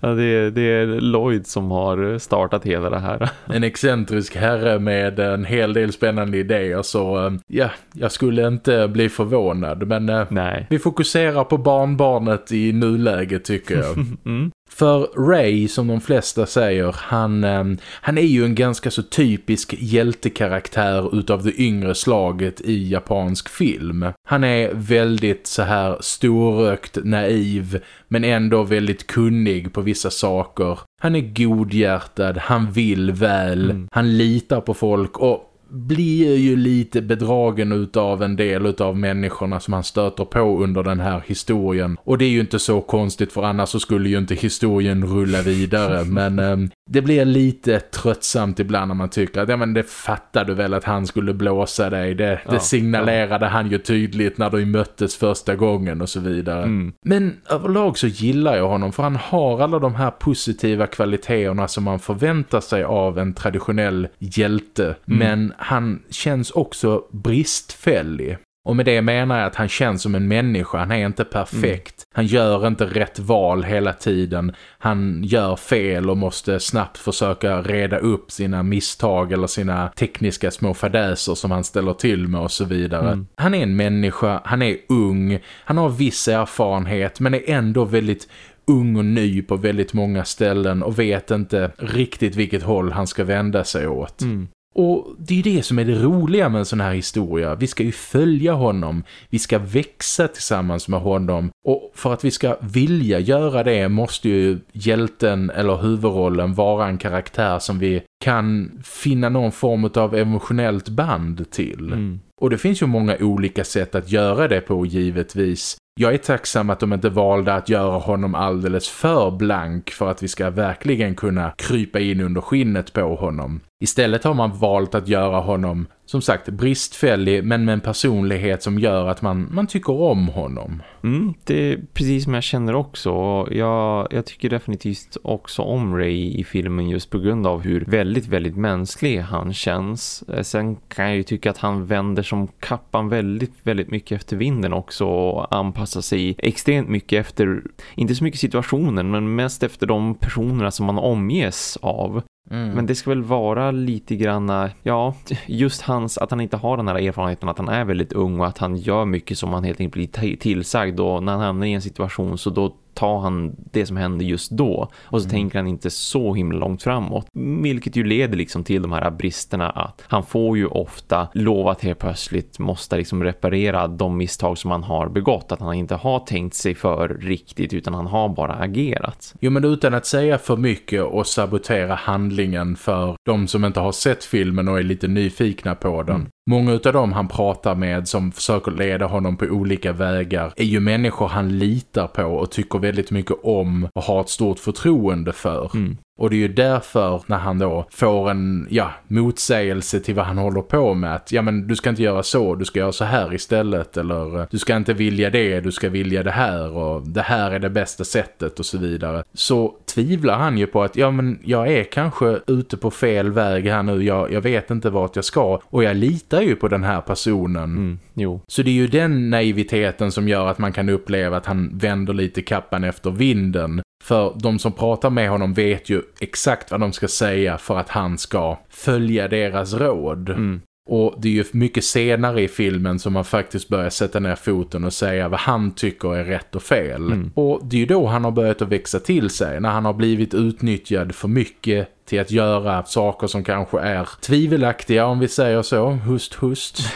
Det, det är Lloyd som har startat hela det här. en excentrisk herre med en hel del spännande idéer så eh, ja, jag skulle inte bli förvånad. Men eh, Nej. vi fokuserar på barnbarnet i nuläget tycker jag. mm. För Ray, som de flesta säger, han, ehm, han är ju en ganska så typisk hjältekaraktär utav det yngre slaget i japansk film. Han är väldigt så här storökt, naiv, men ändå väldigt kunnig på vissa saker. Han är godhjärtad, han vill väl, mm. han litar på folk och blir ju lite bedragen utav en del utav människorna som han stöter på under den här historien. Och det är ju inte så konstigt för annars så skulle ju inte historien rulla vidare. Men eh, det blir lite tröttsamt ibland när man tycker att ja, men det fattar du väl att han skulle blåsa dig. Det, ja, det signalerade ja. han ju tydligt när de möttes första gången och så vidare. Mm. Men överlag så gillar jag honom för han har alla de här positiva kvaliteterna som man förväntar sig av en traditionell hjälte. Mm. Men han känns också bristfällig. Och med det menar jag att han känns som en människa. Han är inte perfekt. Mm. Han gör inte rätt val hela tiden. Han gör fel och måste snabbt försöka reda upp sina misstag eller sina tekniska små fadäser som han ställer till med och så vidare. Mm. Han är en människa, han är ung, han har viss erfarenhet men är ändå väldigt ung och ny på väldigt många ställen och vet inte riktigt vilket håll han ska vända sig åt. Mm. Och det är ju det som är det roliga med en sån här historia. Vi ska ju följa honom. Vi ska växa tillsammans med honom. Och för att vi ska vilja göra det måste ju hjälten eller huvudrollen vara en karaktär som vi kan finna någon form av emotionellt band till. Mm. Och det finns ju många olika sätt att göra det på givetvis. Jag är tacksam att de inte valde att göra honom alldeles för blank för att vi ska verkligen kunna krypa in under skinnet på honom. Istället har man valt att göra honom, som sagt, bristfällig men med en personlighet som gör att man, man tycker om honom. Mm, det är precis som jag känner också. Jag, jag tycker definitivt också om Ray i filmen just på grund av hur väldigt, väldigt mänsklig han känns. Eh, sen kan jag ju tycka att han vänder som kappan väldigt, väldigt mycket efter vinden också och anpassar sig extremt mycket efter, inte så mycket situationen men mest efter de personerna som man omges av. Mm. Men det ska väl vara lite grann, ja, just hans, att han inte har den här erfarenheten att han är väldigt ung och att han gör mycket som han helt enkelt blir tillsagd och när han hamnar i en situation så då tar han det som händer just då och så mm. tänker han inte så himla långt framåt. Vilket ju leder liksom till de här bristerna att han får ju ofta lov att helt plötsligt måste liksom reparera de misstag som han har begått. Att han inte har tänkt sig för riktigt utan han har bara agerat. Jo men utan att säga för mycket och sabotera handlingen för de som inte har sett filmen och är lite nyfikna på den. Mm. Många av dem han pratar med som försöker leda honom på olika vägar är ju människor han litar på och tycker väldigt mycket om och har ett stort förtroende för. Mm. Och det är ju därför när han då får en ja, motsägelse till vad han håller på med. Att ja men du ska inte göra så, du ska göra så här istället. Eller du ska inte vilja det, du ska vilja det här. Och det här är det bästa sättet och så vidare. Så tvivlar han ju på att ja men jag är kanske ute på fel väg här nu. Jag, jag vet inte vart jag ska. Och jag litar ju på den här personen. Mm, jo. Så det är ju den naiviteten som gör att man kan uppleva att han vänder lite kappan efter vinden. För de som pratar med honom vet ju exakt vad de ska säga för att han ska följa deras råd. Mm. Och det är ju mycket senare i filmen som man faktiskt börjar sätta ner foten och säga vad han tycker är rätt och fel. Mm. Och det är ju då han har börjat att växa till sig. När han har blivit utnyttjad för mycket till att göra saker som kanske är tvivelaktiga om vi säger så. Hust, hust.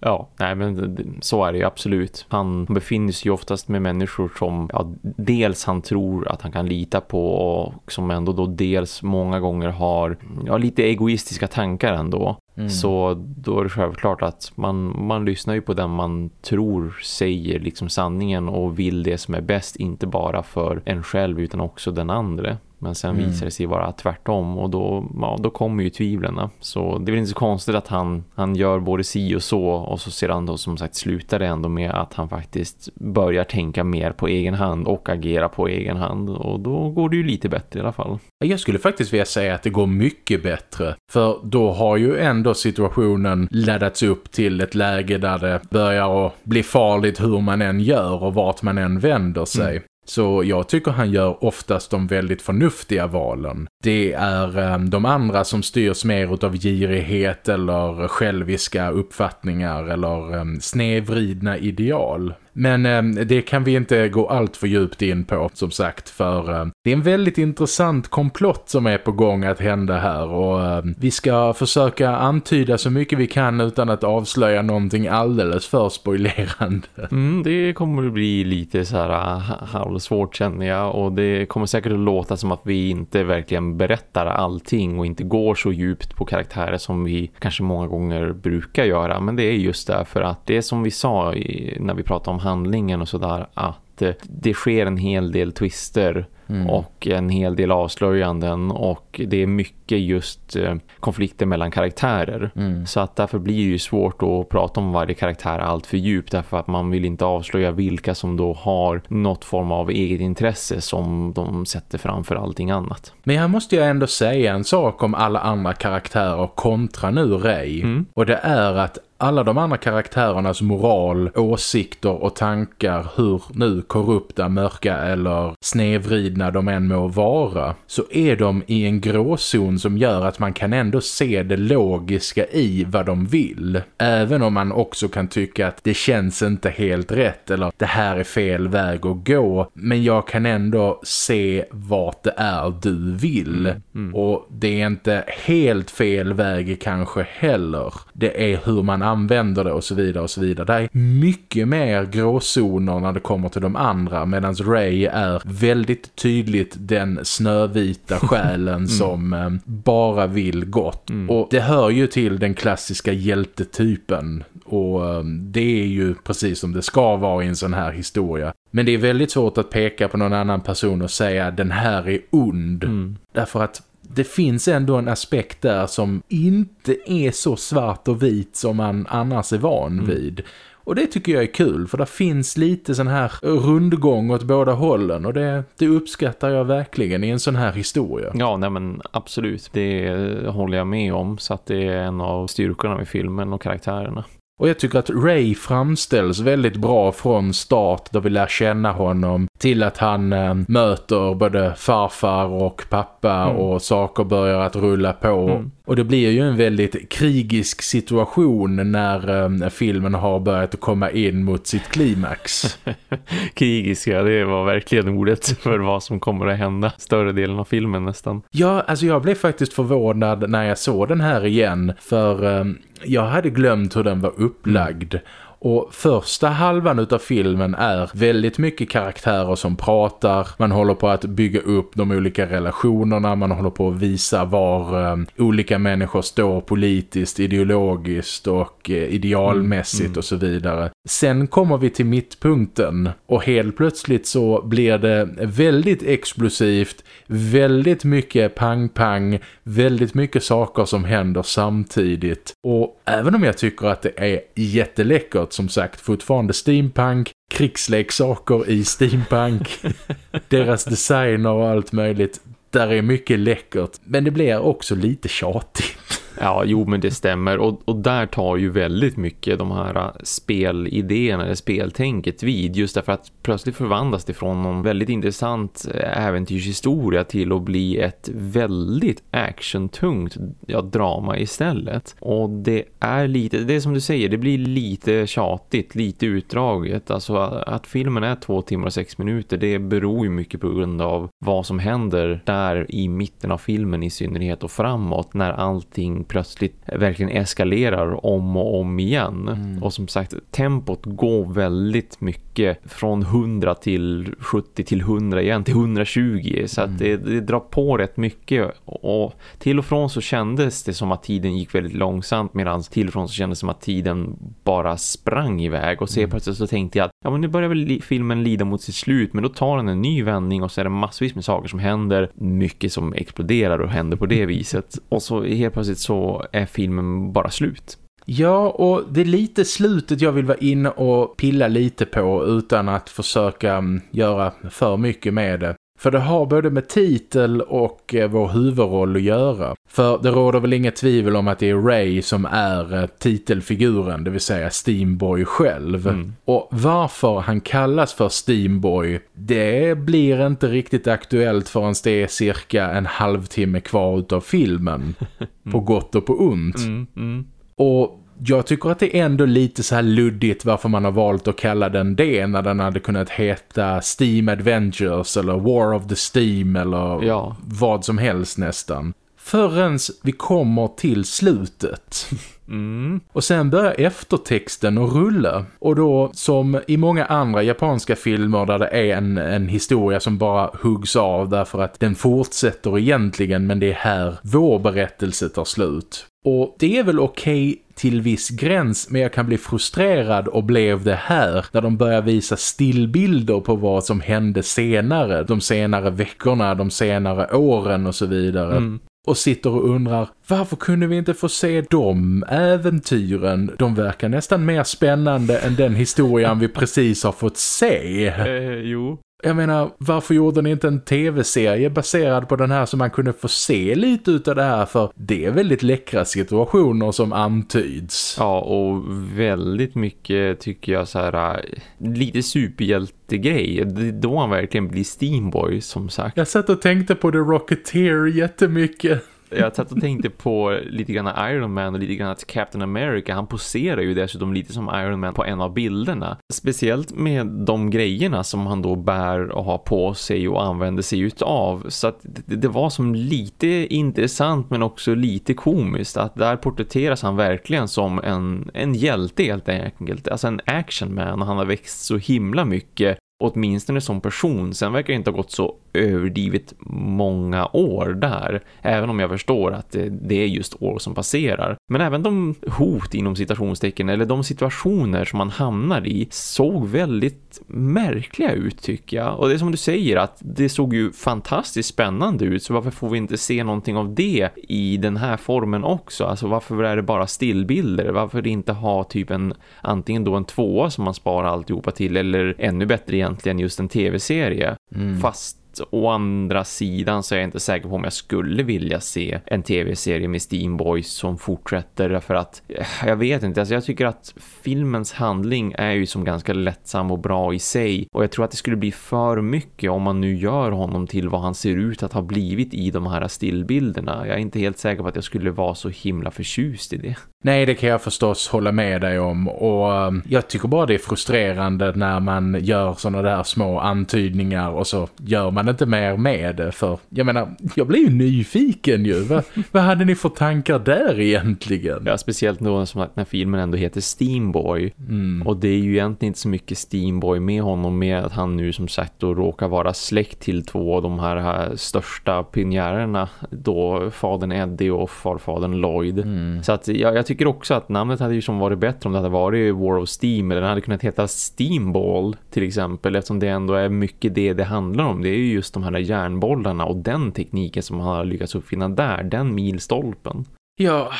Ja, nej men så är det ju absolut. Han befinner sig ju oftast med människor som ja, dels han tror att han kan lita på och som ändå då dels många gånger har ja, lite egoistiska tankar ändå. Mm. Så då är det självklart att man, man lyssnar ju på den man tror säger liksom sanningen och vill det som är bäst, inte bara för en själv utan också den andra. Men sen mm. visar det sig vara tvärtom och då, ja, då kommer ju tvivlarna. Så det är väl inte så konstigt att han, han gör både si och så och så sedan då som sagt slutar det ändå med att han faktiskt börjar tänka mer på egen hand och agera på egen hand. Och då går det ju lite bättre i alla fall. Jag skulle faktiskt vilja säga att det går mycket bättre. För då har ju ändå situationen laddats upp till ett läge där det börjar att bli farligt hur man än gör och vart man än vänder sig. Mm. Så jag tycker han gör oftast de väldigt förnuftiga valen. Det är um, de andra som styrs mer av girighet eller själviska uppfattningar eller um, snedvridna ideal. Men eh, det kan vi inte gå allt för djupt in på som sagt för eh, det är en väldigt intressant komplott som är på gång att hända här och eh, vi ska försöka antyda så mycket vi kan utan att avslöja någonting alldeles för spoilerande. Mm, det kommer att bli lite så här eh, halvsvårt känner jag och det kommer säkert att låta som att vi inte verkligen berättar allting och inte går så djupt på karaktärer som vi kanske många gånger brukar göra men det är just därför att det som vi sa i, när vi pratade om handlingen och sådär att eh, det sker en hel del twister mm. och en hel del avslöjanden och det är mycket just eh, konflikter mellan karaktärer. Mm. Så att därför blir det ju svårt att prata om varje karaktär allt för djupt därför att man vill inte avslöja vilka som då har något form av eget intresse som de sätter framför allting annat. Men här måste jag ändå säga en sak om alla andra karaktärer kontra nu Ray. Mm. Och det är att alla de andra karaktärernas moral, åsikter och tankar, hur nu korrupta, mörka eller snevridna de än må vara, så är de i en gråzon som gör att man kan ändå se det logiska i vad de vill. Även om man också kan tycka att det känns inte helt rätt eller det här är fel väg att gå. Men jag kan ändå se vart det är du vill. Mm. Mm. Och det är inte helt fel väg kanske heller. Det är hur man använder det och så vidare och så vidare. Det är mycket mer gråzoner när det kommer till de andra medan Ray är väldigt tydligt den snövita själen mm. som eh, bara vill gott. Mm. Och det hör ju till den klassiska hjältetypen och eh, det är ju precis som det ska vara i en sån här historia. Men det är väldigt svårt att peka på någon annan person och säga den här är ond. Mm. Därför att det finns ändå en aspekt där som inte är så svart och vit som man annars är van mm. vid. Och det tycker jag är kul för det finns lite sån här rundgång åt båda hållen och det, det uppskattar jag verkligen i en sån här historia. Ja, nej men absolut. Det håller jag med om så att det är en av styrkorna med filmen och karaktärerna. Och jag tycker att Ray framställs väldigt bra från start då vi lär känna honom till att han äh, möter både farfar och pappa mm. och saker börjar att rulla på. Mm. Och det blir ju en väldigt krigisk situation när äh, filmen har börjat komma in mot sitt klimax. krigisk, ja det var verkligen ordet för vad som kommer att hända större delen av filmen nästan. Ja, alltså jag blev faktiskt förvånad när jag såg den här igen för... Äh, jag hade glömt hur den var upplagd och första halvan utav filmen är väldigt mycket karaktärer som pratar. Man håller på att bygga upp de olika relationerna. Man håller på att visa var um, olika människor står politiskt, ideologiskt och uh, idealmässigt mm, mm. och så vidare. Sen kommer vi till mittpunkten och helt plötsligt så blir det väldigt explosivt, väldigt mycket pang-pang, väldigt mycket saker som händer samtidigt. Och även om jag tycker att det är jätteläckert som sagt fortfarande steampunk, krigsleksaker i steampunk, deras designer och allt möjligt. Där är mycket läckert, men det blir också lite tjatigt. Ja, jo men det stämmer. Och, och där tar ju väldigt mycket de här äh, spelidéerna eller speltänket vid. Just därför att plötsligt förvandlas det från någon väldigt intressant äh, äventyrshistoria till att bli ett väldigt actiontungt ja, drama istället. Och det är lite, det är som du säger, det blir lite tjatigt, lite utdraget. Alltså äh, att filmen är två timmar och sex minuter, det beror ju mycket på grund av vad som händer där i mitten av filmen i synnerhet och framåt när allt allting plötsligt verkligen eskalerar om och om igen. Mm. Och som sagt, tempot går väldigt mycket från 100 till 70 till 100 igen till 120. Så mm. att det, det, drar på rätt mycket. Och till och från så kändes det som att tiden gick väldigt långsamt medan till och från så kändes det som att tiden bara sprang iväg. Och så mm. plötsligt så tänkte jag att ja, men nu börjar väl filmen lida mot sitt slut men då tar den en ny vändning och så är det massvis med saker som händer. Mycket som exploderar och händer på det viset. Och så helt plötsligt så är filmen bara slut. Ja, och det är lite slutet jag vill vara inne och pilla lite på utan att försöka mm, göra för mycket med det. För det har både med titel och eh, vår huvudroll att göra. För det råder väl inget tvivel om att det är Ray som är eh, titelfiguren, det vill säga Steamboy själv. Mm. Och varför han kallas för Steamboy, det blir inte riktigt aktuellt förrän det är cirka en halvtimme kvar utav filmen. mm. På gott och på ont. Mm, mm. och jag tycker att det är ändå lite så här luddigt varför man har valt att kalla den det när den hade kunnat heta Steam Adventures eller War of the Steam eller ja. vad som helst nästan. Förrän vi kommer till slutet. Mm. Och sen börjar eftertexten att rulla. Och då som i många andra japanska filmer där det är en, en historia som bara huggs av därför att den fortsätter egentligen men det är här vår berättelse tar slut. Och det är väl okej okay till viss gräns men jag kan bli frustrerad och blev det här när de börjar visa stillbilder på vad som hände senare, de senare veckorna, de senare åren och så vidare. Mm och sitter och undrar varför kunde vi inte få se de äventyren? De verkar nästan mer spännande än den historien vi precis har fått se. Eh, jo. Jag menar, varför gjorde ni inte en tv-serie baserad på den här så man kunde få se lite utav det här? För det är väldigt läckra situationer som antyds. Ja, och väldigt mycket tycker jag så här, äh, lite superhjältegrej. Då han verkligen blir Steamboy som sagt. Jag satt och tänkte på The Rocketeer jättemycket jag satt och tänkte på lite grann Iron Man och lite grann att Captain America. Han poserar ju dessutom lite som Iron Man på en av bilderna. Speciellt med de grejerna som han då bär och har på sig och använder sig utav. Så att det, det var som lite intressant men också lite komiskt. Att där porträtteras han verkligen som en, en hjälte helt enkelt. Alltså en actionman och han har växt så himla mycket åtminstone som person. Sen verkar det inte ha gått så överdrivet många år där. Även om jag förstår att det är just år som passerar. Men även de hot inom citationstecken eller de situationer som man hamnar i såg väldigt märkliga ut tycker jag. Och det är som du säger att det såg ju fantastiskt spännande ut. Så varför får vi inte se någonting av det i den här formen också? Alltså varför är det bara stillbilder? Varför inte ha typ en antingen då en tvåa som man sparar alltihopa till eller ännu bättre egentligen just en tv-serie. Mm. Fast å andra sidan så är jag inte säker på om jag skulle vilja se en tv-serie med Steamboys som fortsätter för att eh, jag vet inte, alltså jag tycker att filmens handling är ju som ganska lättsam och bra i sig och jag tror att det skulle bli för mycket om man nu gör honom till vad han ser ut att ha blivit i de här stillbilderna. Jag är inte helt säker på att jag skulle vara så himla förtjust i det. Nej, det kan jag förstås hålla med dig om och eh, jag tycker bara det är frustrerande när man gör sådana där små antydningar och så gör man inte mer med det för jag menar, jag blir ju nyfiken ju. vad, vad hade ni för tankar där egentligen? Ja, speciellt då som att när filmen ändå heter Steamboy mm. och det är ju egentligen inte så mycket Steamboy med honom med att han nu som sagt då råkar vara släkt till två av de här, här största pionjärerna då fadern Eddie och farfadern Lloyd. Mm. Så att jag, jag tycker tycker också att namnet hade ju som varit bättre om det hade varit War of Steam eller den hade kunnat heta Steamball till exempel eftersom det ändå är mycket det det handlar om. Det är ju just de här järnbollarna och den tekniken som man har lyckats uppfinna där, den milstolpen. Ja,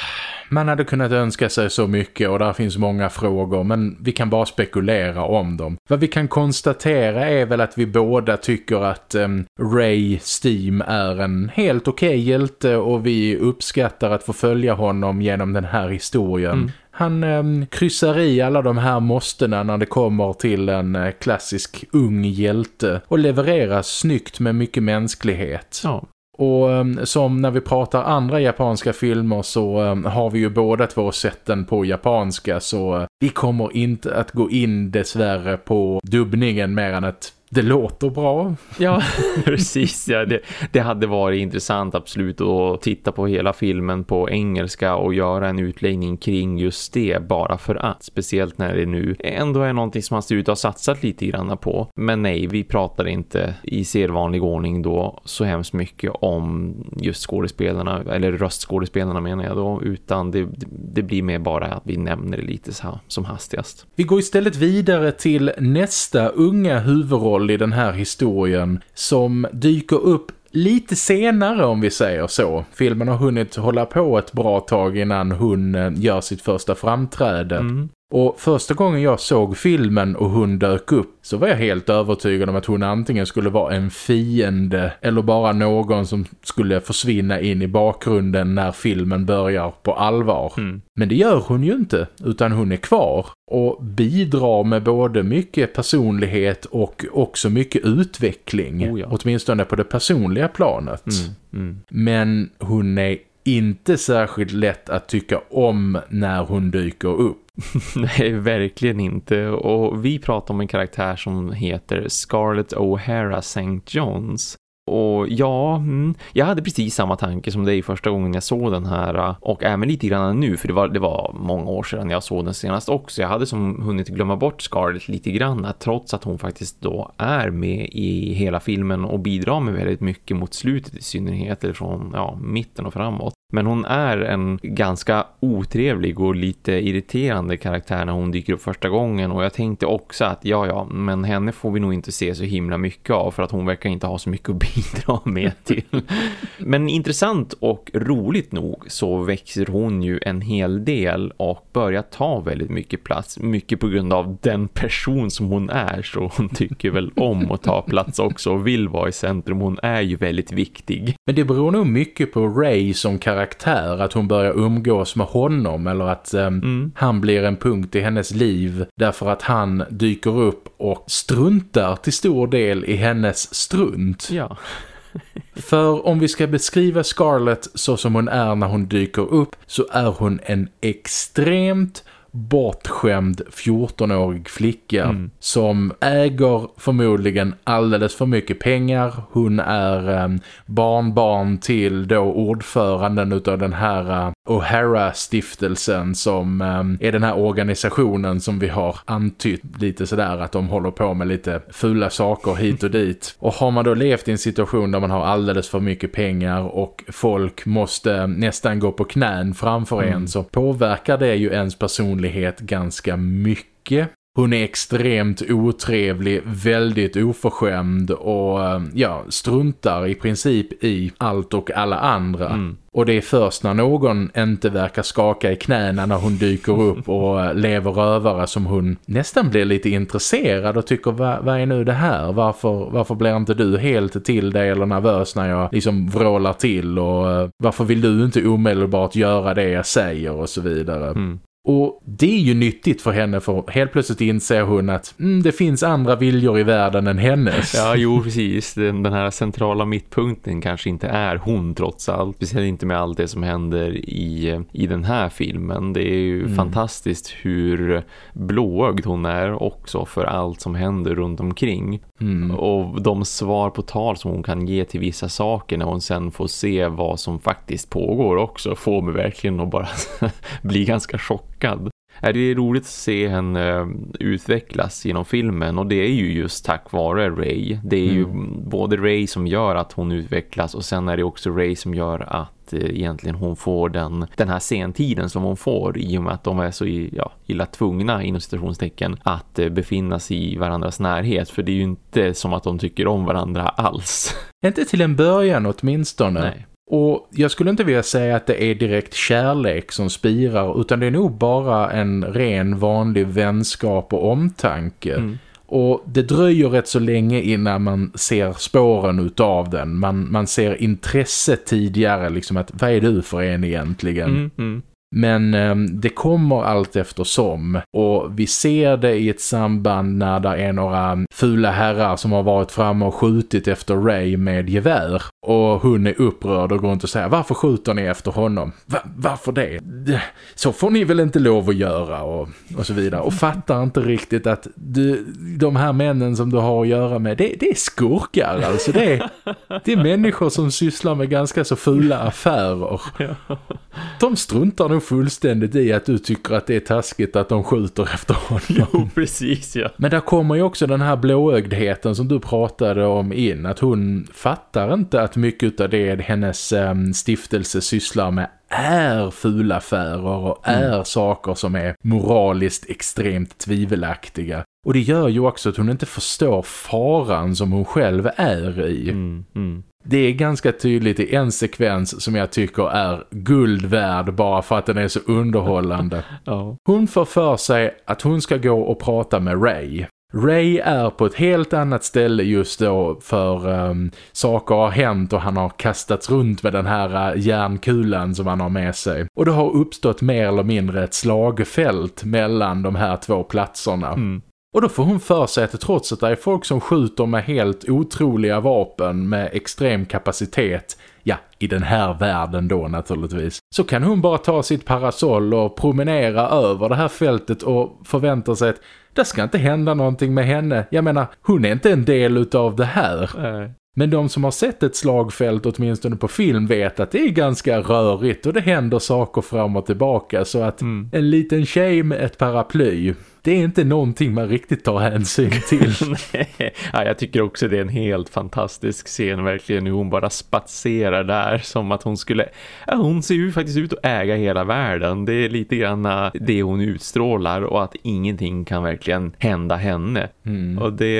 man hade kunnat önska sig så mycket och där finns många frågor men vi kan bara spekulera om dem. Vad vi kan konstatera är väl att vi båda tycker att um, Ray Steam är en helt okej okay hjälte och vi uppskattar att få följa honom genom den här historien. Mm. Han um, kryssar i alla de här måstena när det kommer till en uh, klassisk ung hjälte och levererar snyggt med mycket mänsklighet. Ja. Och ehm, som när vi pratar andra japanska filmer så ehm, har vi ju båda två sett den på japanska. Så eh, vi kommer inte att gå in dessvärre på dubbningen mer än ett det låter bra. Ja, precis. Ja. Det, det, hade varit intressant absolut att titta på hela filmen på engelska och göra en utläggning kring just det bara för att. Speciellt när det nu ändå är någonting som man ser ut att ha satsat lite grann på. Men nej, vi pratar inte i sedvanlig ordning då så hemskt mycket om just skådespelarna, eller röstskådespelarna menar jag då, utan det, det blir mer bara att vi nämner det lite så här, som hastigast. Vi går istället vidare till nästa unga huvudroll roll i den här historien som dyker upp lite senare om vi säger så. Filmen har hunnit hålla på ett bra tag innan hon gör sitt första framträde. Mm. Och första gången jag såg filmen och hon dök upp så var jag helt övertygad om att hon antingen skulle vara en fiende eller bara någon som skulle försvinna in i bakgrunden när filmen börjar på allvar. Mm. Men det gör hon ju inte utan hon är kvar och bidrar med både mycket personlighet och också mycket utveckling. Oh ja. Åtminstone på det personliga planet. Mm. Mm. Men hon är inte särskilt lätt att tycka om när hon dyker upp. Nej, verkligen inte. Och vi pratar om en karaktär som heter Scarlett O'Hara St. John's. Och ja, mm, jag hade precis samma tanke som dig första gången jag såg den här äh, och även lite grann nu för det var, det var många år sedan jag såg den senast också. Jag hade som hunnit glömma bort Scarlett lite grann äh, trots att hon faktiskt då är med i hela filmen och bidrar med väldigt mycket mot slutet i synnerhet eller från ja, mitten och framåt. Men hon är en ganska otrevlig och lite irriterande karaktär när hon dyker upp första gången. Och jag tänkte också att ja, ja, men henne får vi nog inte se så himla mycket av för att hon verkar inte ha så mycket att bidra med till. men intressant och roligt nog så växer hon ju en hel del och börjar ta väldigt mycket plats. Mycket på grund av den person som hon är så hon tycker väl om att ta plats också och vill vara i centrum. Hon är ju väldigt viktig. Men det beror nog mycket på Ray som karaktär att hon börjar umgås med honom eller att um, mm. han blir en punkt i hennes liv därför att han dyker upp och struntar till stor del i hennes strunt. Ja. För om vi ska beskriva Scarlett så som hon är när hon dyker upp så är hon en extremt bortskämd 14-årig flicka mm. som äger förmodligen alldeles för mycket pengar. Hon är um, barnbarn till då ordföranden utav den här uh, O'Hara-stiftelsen som um, är den här organisationen som vi har antytt lite sådär att de håller på med lite fula saker hit och dit. Och har man då levt i en situation där man har alldeles för mycket pengar och folk måste nästan gå på knän framför mm. en så påverkar det ju ens personlighet ganska mycket. Hon är extremt otrevlig, väldigt oförskämd och eh, ja, struntar i princip i allt och alla andra. Mm. Och det är först när någon inte verkar skaka i knäna när hon dyker upp och eh, lever rövare som hon nästan blir lite intresserad och tycker vad, vad är nu det här? Varför, varför blir inte du helt till dig eller nervös när jag liksom vrålar till och eh, varför vill du inte omedelbart göra det jag säger och så vidare. Mm. Och det är ju nyttigt för henne för helt plötsligt inser hon att mm, det finns andra viljor i världen än hennes. Ja, jo precis. Den, den, här centrala mittpunkten kanske inte är hon trots allt. Speciellt inte med allt det som händer i, i den här filmen. Det är ju mm. fantastiskt hur blåögd hon är också för allt som händer runt omkring. Mm. Och de svar på tal som hon kan ge till vissa saker när hon sen får se vad som faktiskt pågår också får mig verkligen att bara bli ganska chockad chockad. Det är roligt att se henne eh, utvecklas genom filmen och det är ju just tack vare Ray. Det är mm. ju både Ray som gör att hon utvecklas och sen är det också Ray som gör att eh, egentligen hon får den, den här sentiden som hon får i och med att de är så ja, illa tvungna inom situationstecken att eh, befinna sig i varandras närhet för det är ju inte som att de tycker om varandra alls. Inte till en början åtminstone. Nej. Och jag skulle inte vilja säga att det är direkt kärlek som spirar utan det är nog bara en ren vanlig vänskap och omtanke. Mm. Och det dröjer rätt så länge innan man ser spåren utav den. Man, man ser intresse tidigare, liksom att vad är du för en egentligen? Mm, mm. Men eh, det kommer allt eftersom och vi ser det i ett samband när det är några fula herrar som har varit framme och skjutit efter Ray med gevär. Och hon är upprörd och går runt och säger varför skjuter ni efter honom? Va varför det? Så får ni väl inte lov att göra och, och så vidare. Och fattar inte riktigt att du, de här männen som du har att göra med, det, det är skurkar alltså. Det är, det är människor som sysslar med ganska så fula affärer. De struntar nog fullständigt i att du tycker att det är taskigt att de skjuter efter honom. Jo, precis, ja. Men där kommer ju också den här blåögdheten som du pratade om in. Att hon fattar inte att mycket av det hennes um, stiftelse sysslar med är fula affärer och mm. är saker som är moraliskt extremt tvivelaktiga. Och det gör ju också att hon inte förstår faran som hon själv är i. Mm, mm. Det är ganska tydligt i en sekvens som jag tycker är guld värd bara för att den är så underhållande. ja. Hon får för sig att hon ska gå och prata med Ray. Ray är på ett helt annat ställe just då för um, saker har hänt och han har kastats runt med den här uh, järnkulan som han har med sig. Och det har uppstått mer eller mindre ett slagfält mellan de här två platserna. Mm. Och då får hon för sig att trots att det är folk som skjuter med helt otroliga vapen med extrem kapacitet, ja, i den här världen då naturligtvis, så kan hon bara ta sitt parasoll och promenera över det här fältet och förvänta sig att det ska inte hända någonting med henne. Jag menar, hon är inte en del utav det här. Nej. Men de som har sett ett slagfält åtminstone på film vet att det är ganska rörigt och det händer saker fram och tillbaka så att mm. en liten tjej med ett paraply det är inte någonting man riktigt tar hänsyn till. ja, jag tycker också det är en helt fantastisk scen verkligen hur hon bara spatserar där som att hon skulle, ja, hon ser ju faktiskt ut att äga hela världen. Det är lite grann äh, det hon utstrålar och att ingenting kan verkligen hända henne. Mm. Och det,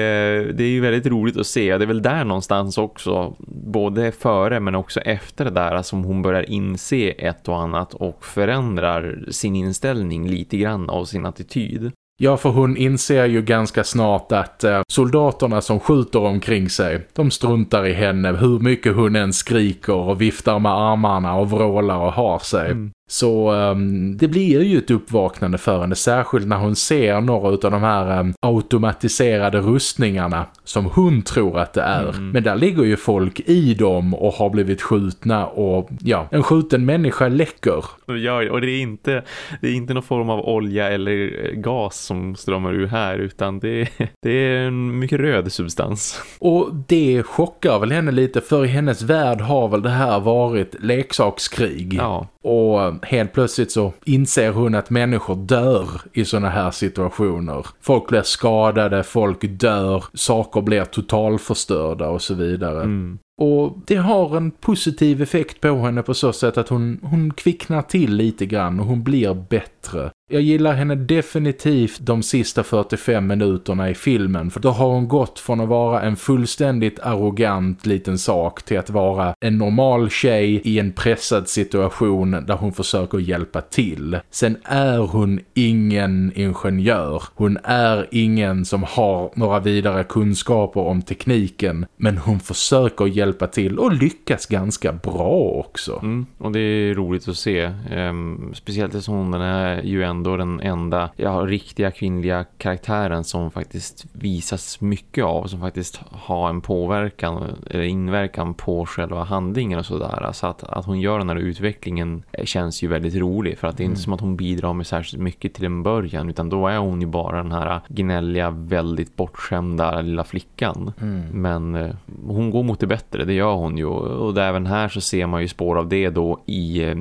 det är ju väldigt roligt att se. Det är väl där någonstans också, både före men också efter det där som hon börjar inse ett och annat och förändrar sin inställning lite grann av sin attityd. Ja, för hon inser ju ganska snart att eh, soldaterna som skjuter omkring sig, de struntar i henne hur mycket hon än skriker och viftar med armarna och vrålar och har sig. Mm. Så um, det blir ju ett uppvaknande för henne, särskilt när hon ser några av de här um, automatiserade rustningarna som hon tror att det är. Mm. Men där ligger ju folk i dem och har blivit skjutna och ja, en skjuten människa läcker. Ja, och det är inte, det är inte någon form av olja eller gas som strömmar ur här utan det, det är en mycket röd substans. Och det chockar väl henne lite för i hennes värld har väl det här varit leksakskrig. Ja. Och helt plötsligt så inser hon att människor dör i såna här situationer. Folk blir skadade, folk dör, saker blir totalförstörda och så vidare. Mm. Och det har en positiv effekt på henne på så sätt att hon, hon kvicknar till lite grann och hon blir bättre. Jag gillar henne definitivt de sista 45 minuterna i filmen för då har hon gått från att vara en fullständigt arrogant liten sak till att vara en normal tjej i en pressad situation där hon försöker hjälpa till. Sen är hon ingen ingenjör. Hon är ingen som har några vidare kunskaper om tekniken men hon försöker hjälpa till och lyckas ganska bra också. Mm, och det är roligt att se. Ehm, speciellt eftersom hon är ju en ändå den enda ja, riktiga kvinnliga karaktären som faktiskt visas mycket av. Som faktiskt har en påverkan eller inverkan på själva handlingen och sådär. Så att, att hon gör den här utvecklingen känns ju väldigt rolig. För att det är inte mm. som att hon bidrar med särskilt mycket till en början. Utan då är hon ju bara den här gnälliga, väldigt bortskämda lilla flickan. Mm. Men eh, hon går mot det bättre, det gör hon ju. Och även här så ser man ju spår av det då i eh,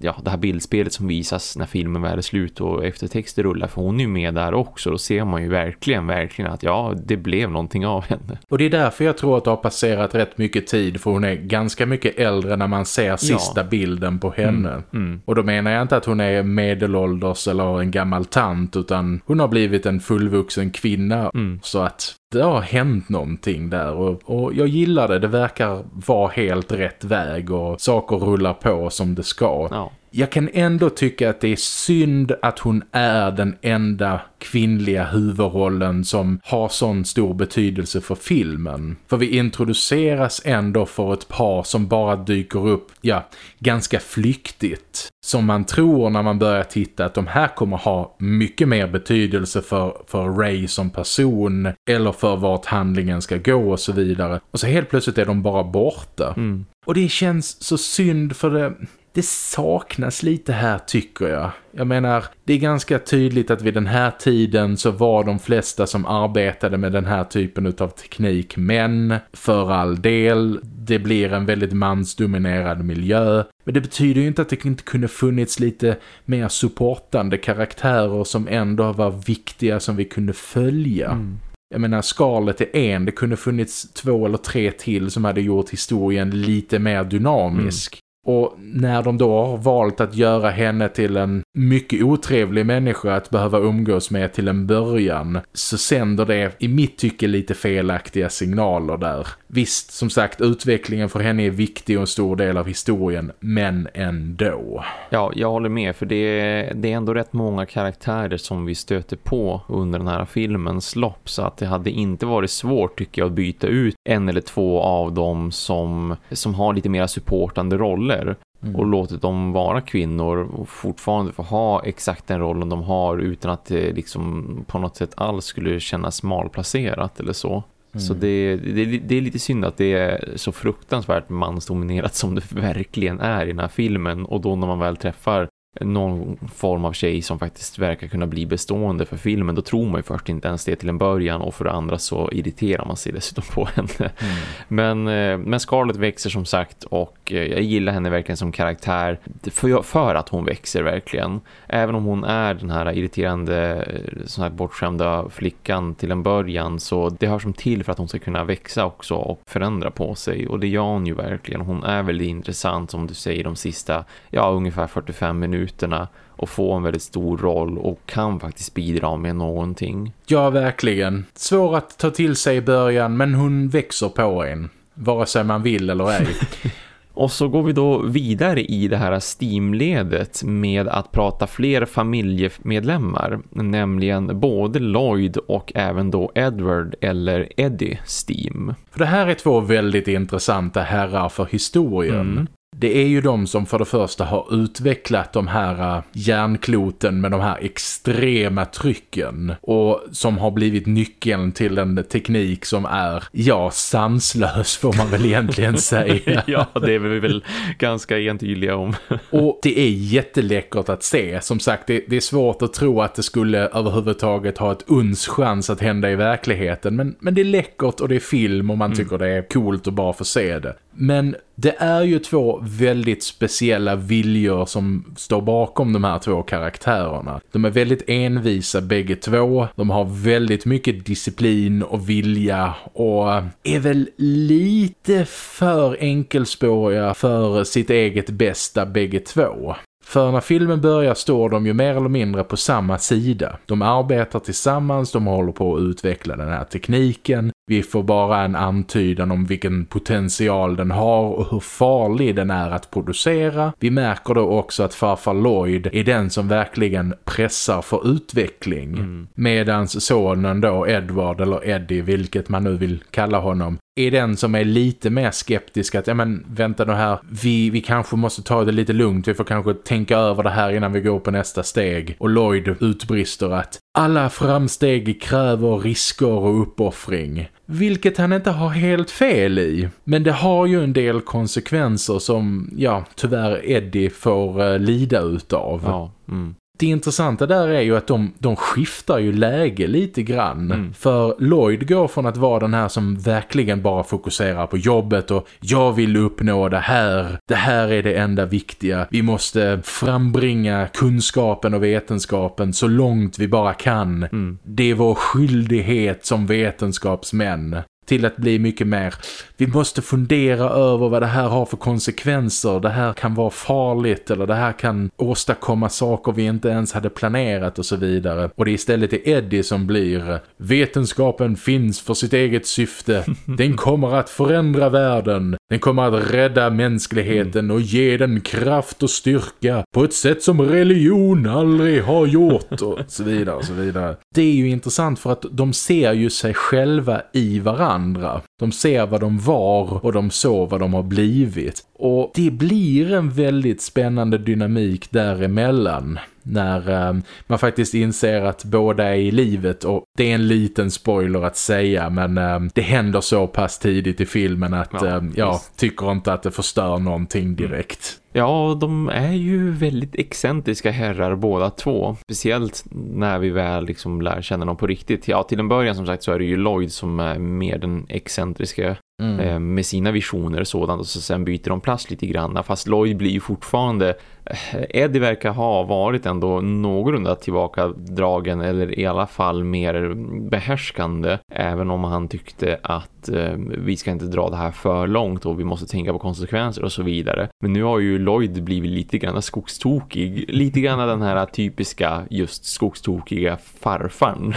ja, det här bildspelet som visas när filmen väl är slut ut och eftertexter rullar för hon är ju med där också. Då ser man ju verkligen, verkligen att ja, det blev någonting av henne. Och det är därför jag tror att det har passerat rätt mycket tid för hon är ganska mycket äldre när man ser sista ja. bilden på henne. Mm, mm. Och då menar jag inte att hon är medelålders eller en gammal tant utan hon har blivit en fullvuxen kvinna. Mm. Så att det har hänt någonting där och, och, jag gillar det. Det verkar vara helt rätt väg och saker rullar på som det ska. Ja jag kan ändå tycka att det är synd att hon är den enda kvinnliga huvudrollen som har sån stor betydelse för filmen. För vi introduceras ändå för ett par som bara dyker upp, ja, ganska flyktigt. Som man tror när man börjar titta att de här kommer ha mycket mer betydelse för, för Ray som person eller för vart handlingen ska gå och så vidare. Och så helt plötsligt är de bara borta. Mm. Och det känns så synd för det, det saknas lite här tycker jag. Jag menar, det är ganska tydligt att vid den här tiden så var de flesta som arbetade med den här typen av teknik män. För all del, det blir en väldigt mansdominerad miljö. Men det betyder ju inte att det inte kunde funnits lite mer supportande karaktärer som ändå var viktiga som vi kunde följa. Mm. Jag menar, Scarlett är en. Det kunde funnits två eller tre till som hade gjort historien lite mer dynamisk. Och när de då har valt att göra henne till en mycket otrevlig människa att behöva umgås med till en början så sänder det i mitt tycke lite felaktiga signaler där. Visst, som sagt, utvecklingen för henne är viktig och en stor del av historien, men ändå. Ja, jag håller med för det är, det är ändå rätt många karaktärer som vi stöter på under den här filmens lopp så att det hade inte varit svårt tycker jag att byta ut en eller två av dem som, som har lite mer supportande roller. Mm. och låtit dem vara kvinnor och fortfarande få ha exakt den rollen de har utan att det liksom på något sätt alls skulle kännas malplacerat eller så. Mm. Så det, det, det, är lite synd att det är så fruktansvärt mansdominerat som det verkligen är i den här filmen. Och då när man väl träffar någon form av tjej som faktiskt verkar kunna bli bestående för filmen då tror man ju först inte ens det till en början och för det andra så irriterar man sig dessutom på henne. Mm. Men, eh, men Scarlett växer som sagt och och eh, jag gillar henne verkligen som karaktär för, för att hon växer verkligen. Även om hon är den här irriterande eh, sån här bortskämda flickan till en början så det hör som till för att hon ska kunna växa också och förändra på sig och det gör hon ju verkligen. Hon är väldigt intressant som du säger de sista, ja ungefär 45 minuterna och få en väldigt stor roll och kan faktiskt bidra med någonting. Ja, verkligen. Svår att ta till sig i början men hon växer på en. Vare sig man vill eller ej. Och så går vi då vidare i det här Steam-ledet med att prata fler familjemedlemmar, nämligen både Lloyd och även då Edward eller Eddie Steam. För det här är två väldigt intressanta herrar för historien. Mm det är ju de som för det första har utvecklat de här äh, järnkloten med de här extrema trycken och som har blivit nyckeln till en teknik som är, ja, sanslös får man väl egentligen säga. ja, det är vi väl ganska entydiga om. och det är jätteläckert att se. Som sagt, det, det, är svårt att tro att det skulle överhuvudtaget ha ett uns chans att hända i verkligheten. Men, men det är läckert och det är film och man mm. tycker det är coolt att bara få se det. Men det är ju två väldigt speciella viljor som står bakom de här två karaktärerna. De är väldigt envisa bägge två. De har väldigt mycket disciplin och vilja och är väl lite för enkelspåriga för sitt eget bästa bägge två. För när filmen börjar står de ju mer eller mindre på samma sida. De arbetar tillsammans, de håller på att utveckla den här tekniken. Vi får bara en antydan om vilken potential den har och hur farlig den är att producera. Vi märker då också att farfar Lloyd är den som verkligen pressar för utveckling. Mm. Medans sonen då, Edward eller Eddie, vilket man nu vill kalla honom, är den som är lite mer skeptisk att, ja men vänta nu här, vi, vi kanske måste ta det lite lugnt, vi får kanske tänka över det här innan vi går på nästa steg. Och Lloyd utbrister att alla framsteg kräver risker och uppoffring. Vilket han inte har helt fel i. Men det har ju en del konsekvenser som, ja, tyvärr Eddie får uh, lida utav. Ja, mm det intressanta där är ju att de, de skiftar ju läge lite grann. Mm. För Lloyd går från att vara den här som verkligen bara fokuserar på jobbet och jag vill uppnå det här. Det här är det enda viktiga. Vi måste frambringa kunskapen och vetenskapen så långt vi bara kan. Mm. Det är vår skyldighet som vetenskapsmän till att bli mycket mer vi måste fundera över vad det här har för konsekvenser. Det här kan vara farligt eller det här kan åstadkomma saker vi inte ens hade planerat och så vidare. Och det är istället är Eddie som blir vetenskapen finns för sitt eget syfte. Den kommer att förändra världen. Den kommer att rädda mänskligheten och ge den kraft och styrka på ett sätt som religion aldrig har gjort och så vidare och så vidare. Det är ju intressant för att de ser ju sig själva i varandra. De ser vad de var och de såg vad de har blivit. Och det blir en väldigt spännande dynamik däremellan när um, man faktiskt inser att båda är i livet och det är en liten spoiler att säga men um, det händer så pass tidigt i filmen att ja, um, jag tycker inte att det förstör någonting mm. direkt. Ja, de är ju väldigt excentriska herrar båda två. Speciellt när vi väl liksom lär känna dem på riktigt. Ja, till en början som sagt så är det ju Lloyd som är mer den excentriska mm. eh, med sina visioner och sådant. Och så sen byter de plats lite grann. Fast Lloyd blir ju fortfarande Eddie verkar ha varit ändå någorlunda tillbakadragen eller i alla fall mer behärskande även om han tyckte att eh, vi ska inte dra det här för långt och vi måste tänka på konsekvenser och så vidare. Men nu har ju Lloyd blivit lite grann skogstokig. Lite grann den här typiska just skogstokiga farfarn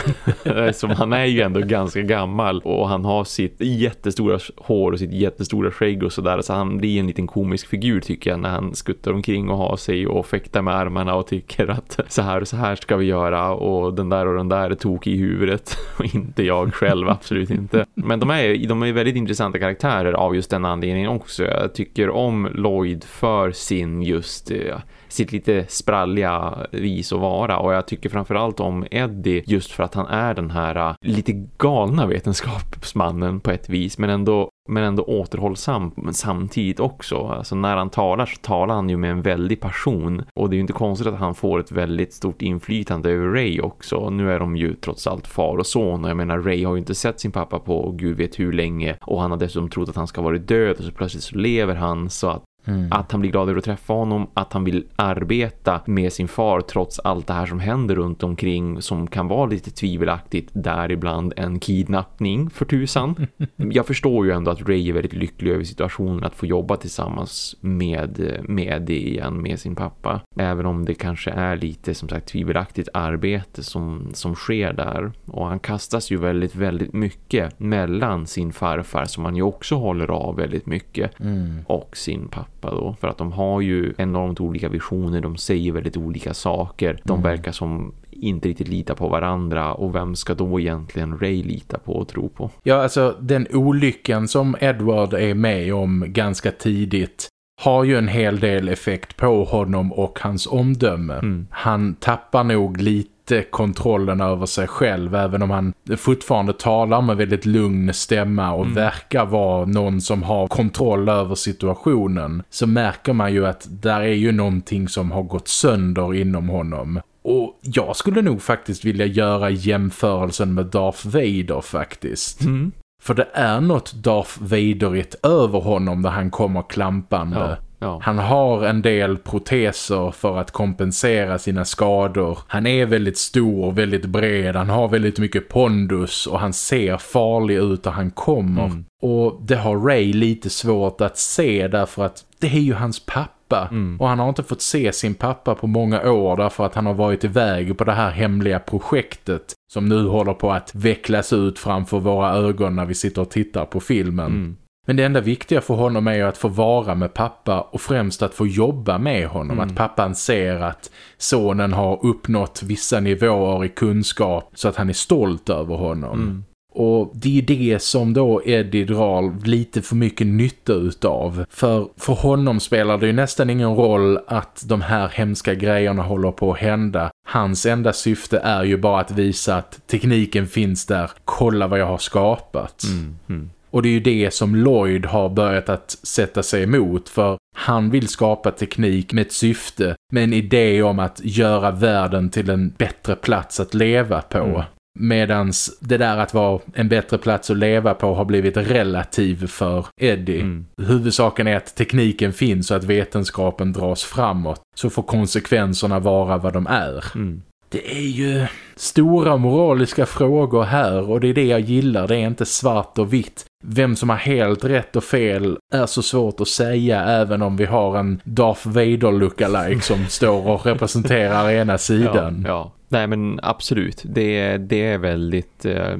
Som han är ju ändå ganska gammal och han har sitt jättestora hår och sitt jättestora skägg och sådär så han blir en liten komisk figur tycker jag när han skuttar omkring och har sig och fäktar med armarna och tycker att så här och så här ska vi göra och den där och den där är tok i huvudet och inte jag själv, absolut inte. Men de är, de är väldigt intressanta karaktärer av just den anledningen också. Jag tycker om Lloyd för sin just eh, sitt lite spralliga vis att vara och jag tycker framförallt om Eddie just för att han är den här äh, lite galna vetenskapsmannen på ett vis men ändå men ändå återhållsam samtidigt också. Alltså när han talar så talar han ju med en väldig passion och det är ju inte konstigt att han får ett väldigt stort inflytande över Ray också. Nu är de ju trots allt far och son och jag menar Ray har ju inte sett sin pappa på gud vet hur länge och han har dessutom trott att han ska vara död och så plötsligt så lever han så att Mm. Att han blir glad över att träffa honom, att han vill arbeta med sin far trots allt det här som händer runt omkring som kan vara lite tvivelaktigt, däribland en kidnappning för tusan. Jag förstår ju ändå att Ray är väldigt lycklig över situationen att få jobba tillsammans med, med det igen, med sin pappa. Även om det kanske är lite som sagt tvivelaktigt arbete som, som sker där. Och han kastas ju väldigt, väldigt mycket mellan sin farfar som han ju också håller av väldigt mycket mm. och sin pappa då. För att de har ju enormt olika visioner, de säger väldigt olika saker. De mm. verkar som inte riktigt litar på varandra och vem ska då egentligen Ray lita på och tro på? Ja, alltså den olyckan som Edward är med om ganska tidigt har ju en hel del effekt på honom och hans omdöme. Mm. Han tappar nog lite kontrollen över sig själv även om han fortfarande talar med väldigt lugn stämma och mm. verkar vara någon som har kontroll över situationen så märker man ju att där är ju någonting som har gått sönder inom honom. Och jag skulle nog faktiskt vilja göra jämförelsen med Darth Vader faktiskt. Mm. För det är något Darth Vaderigt över honom där han kommer klampande. Ja, ja. Han har en del proteser för att kompensera sina skador. Han är väldigt stor, väldigt bred, han har väldigt mycket pondus och han ser farlig ut där han kommer. Mm. Och det har Ray lite svårt att se därför att det är ju hans pappa pappa. Mm. Och han har inte fått se sin pappa på många år därför att han har varit iväg på det här hemliga projektet som nu håller på att vecklas ut framför våra ögon när vi sitter och tittar på filmen. Mm. Men det enda viktiga för honom är att få vara med pappa och främst att få jobba med honom. Mm. Att pappan ser att sonen har uppnått vissa nivåer i kunskap så att han är stolt över honom. Mm. Och det är det som då Eddie drar lite för mycket nytta utav. För för honom spelar det ju nästan ingen roll att de här hemska grejerna håller på att hända. Hans enda syfte är ju bara att visa att tekniken finns där. Kolla vad jag har skapat. Mm, mm. Och det är ju det som Lloyd har börjat att sätta sig emot för han vill skapa teknik med ett syfte, med en idé om att göra världen till en bättre plats att leva på. Mm. Medans det där att vara en bättre plats att leva på har blivit relativ för Eddie. Mm. Huvudsaken är att tekniken finns och att vetenskapen dras framåt. Så får konsekvenserna vara vad de är. Mm. Det är ju stora moraliska frågor här och det är det jag gillar. Det är inte svart och vitt. Vem som har helt rätt och fel är så svårt att säga även om vi har en Darth Vader lookalike som står och representerar ena sidan. Ja, ja. Nej men absolut, det, det är väldigt eh,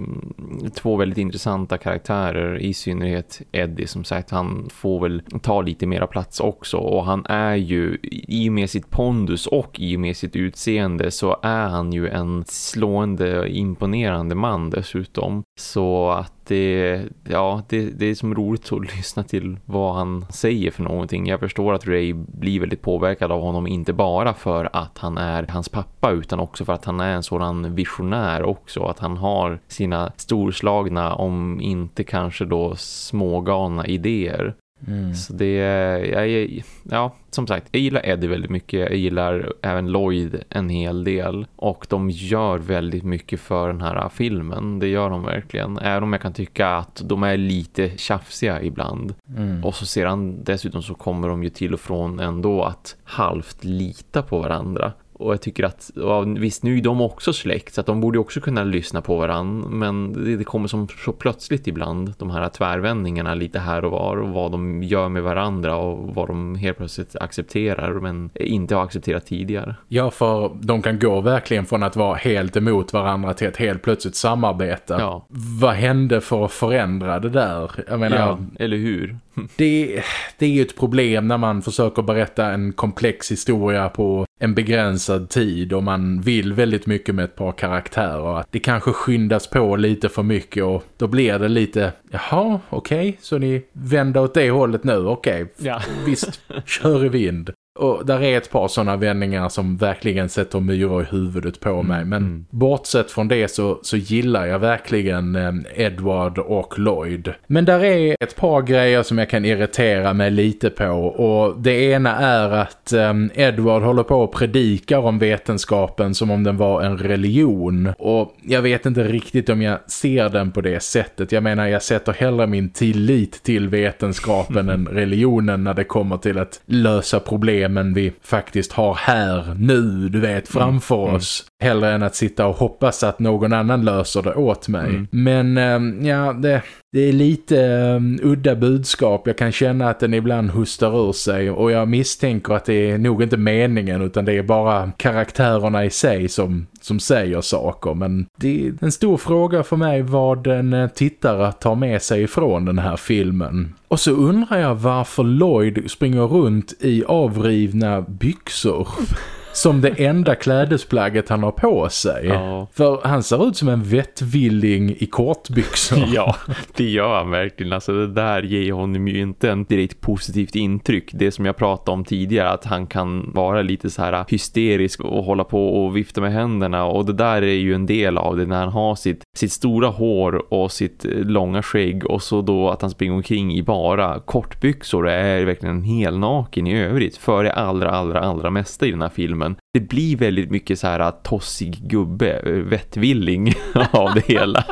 två väldigt intressanta karaktärer i synnerhet Eddie som sagt han får väl ta lite mera plats också och han är ju i och med sitt pondus och i och med sitt utseende så är han ju en slående och imponerande man dessutom så att det, ja, det, det är som roligt att lyssna till vad han säger för någonting. Jag förstår att Ray blir väldigt påverkad av honom inte bara för att han är hans pappa utan också för att han är en sådan visionär också. Att han har sina storslagna, om inte kanske då smågalna idéer. Mm. Så det är, ja, som sagt, jag gillar Eddie väldigt mycket. Jag gillar även Lloyd en hel del. Och de gör väldigt mycket för den här filmen. Det gör de verkligen. Även om jag kan tycka att de är lite tjafsiga ibland. Mm. Och så sedan dessutom så kommer de ju till och från ändå att halvt lita på varandra. Och jag tycker att, visst nu är de också släkt så att de borde också kunna lyssna på varandra. Men det, det, kommer som så plötsligt ibland, de här tvärvändningarna lite här och var. Och vad de gör med varandra och vad de helt plötsligt accepterar men inte har accepterat tidigare. Ja, för de kan gå verkligen från att vara helt emot varandra till att helt plötsligt samarbeta. Ja. Vad hände för att förändra det där? Jag menar, ja, eller hur? Det, det är ju ett problem när man försöker berätta en komplex historia på en begränsad tid och man vill väldigt mycket med ett par karaktärer. Det kanske skyndas på lite för mycket och då blir det lite, jaha, okej, okay, så ni vänder åt det hållet nu, okej, okay. ja. visst, kör i vind. Och där är ett par sådana vändningar som verkligen sätter myror i huvudet på mig. Mm, men mm. bortsett från det så, så gillar jag verkligen eh, Edward och Lloyd. Men där är ett par grejer som jag kan irritera mig lite på. Och det ena är att eh, Edward håller på och predikar om vetenskapen som om den var en religion. Och jag vet inte riktigt om jag ser den på det sättet. Jag menar jag sätter hellre min tillit till vetenskapen än religionen när det kommer till att lösa problemen vi faktiskt har här nu, du vet, framför mm. oss. Hellre än att sitta och hoppas att någon annan löser det åt mig. Mm. Men äh, ja, det, det är lite um, udda budskap. Jag kan känna att den ibland hustar ur sig och jag misstänker att det är nog inte meningen utan det är bara karaktärerna i sig som, som säger saker. Men det är en stor fråga för mig vad en eh, tittare tar med sig ifrån den här filmen. Och så undrar jag varför Lloyd springer runt i avrivna byxor som det enda klädesplagget han har på sig. Ja. För han ser ut som en vettvilling i kortbyxor. ja, det gör han verkligen. Alltså det där ger honom ju inte en direkt positivt intryck. Det som jag pratade om tidigare, att han kan vara lite så här hysterisk och hålla på och vifta med händerna. Och det där är ju en del av det när han har sitt, sitt stora hår och sitt långa skägg. Och så då att han springer omkring i bara kortbyxor är verkligen en hel naken i övrigt. För det allra, allra, allra mesta i den här filmen filmen. Det blir väldigt mycket så här äh, tossig gubbe, äh, vettvilling av det hela.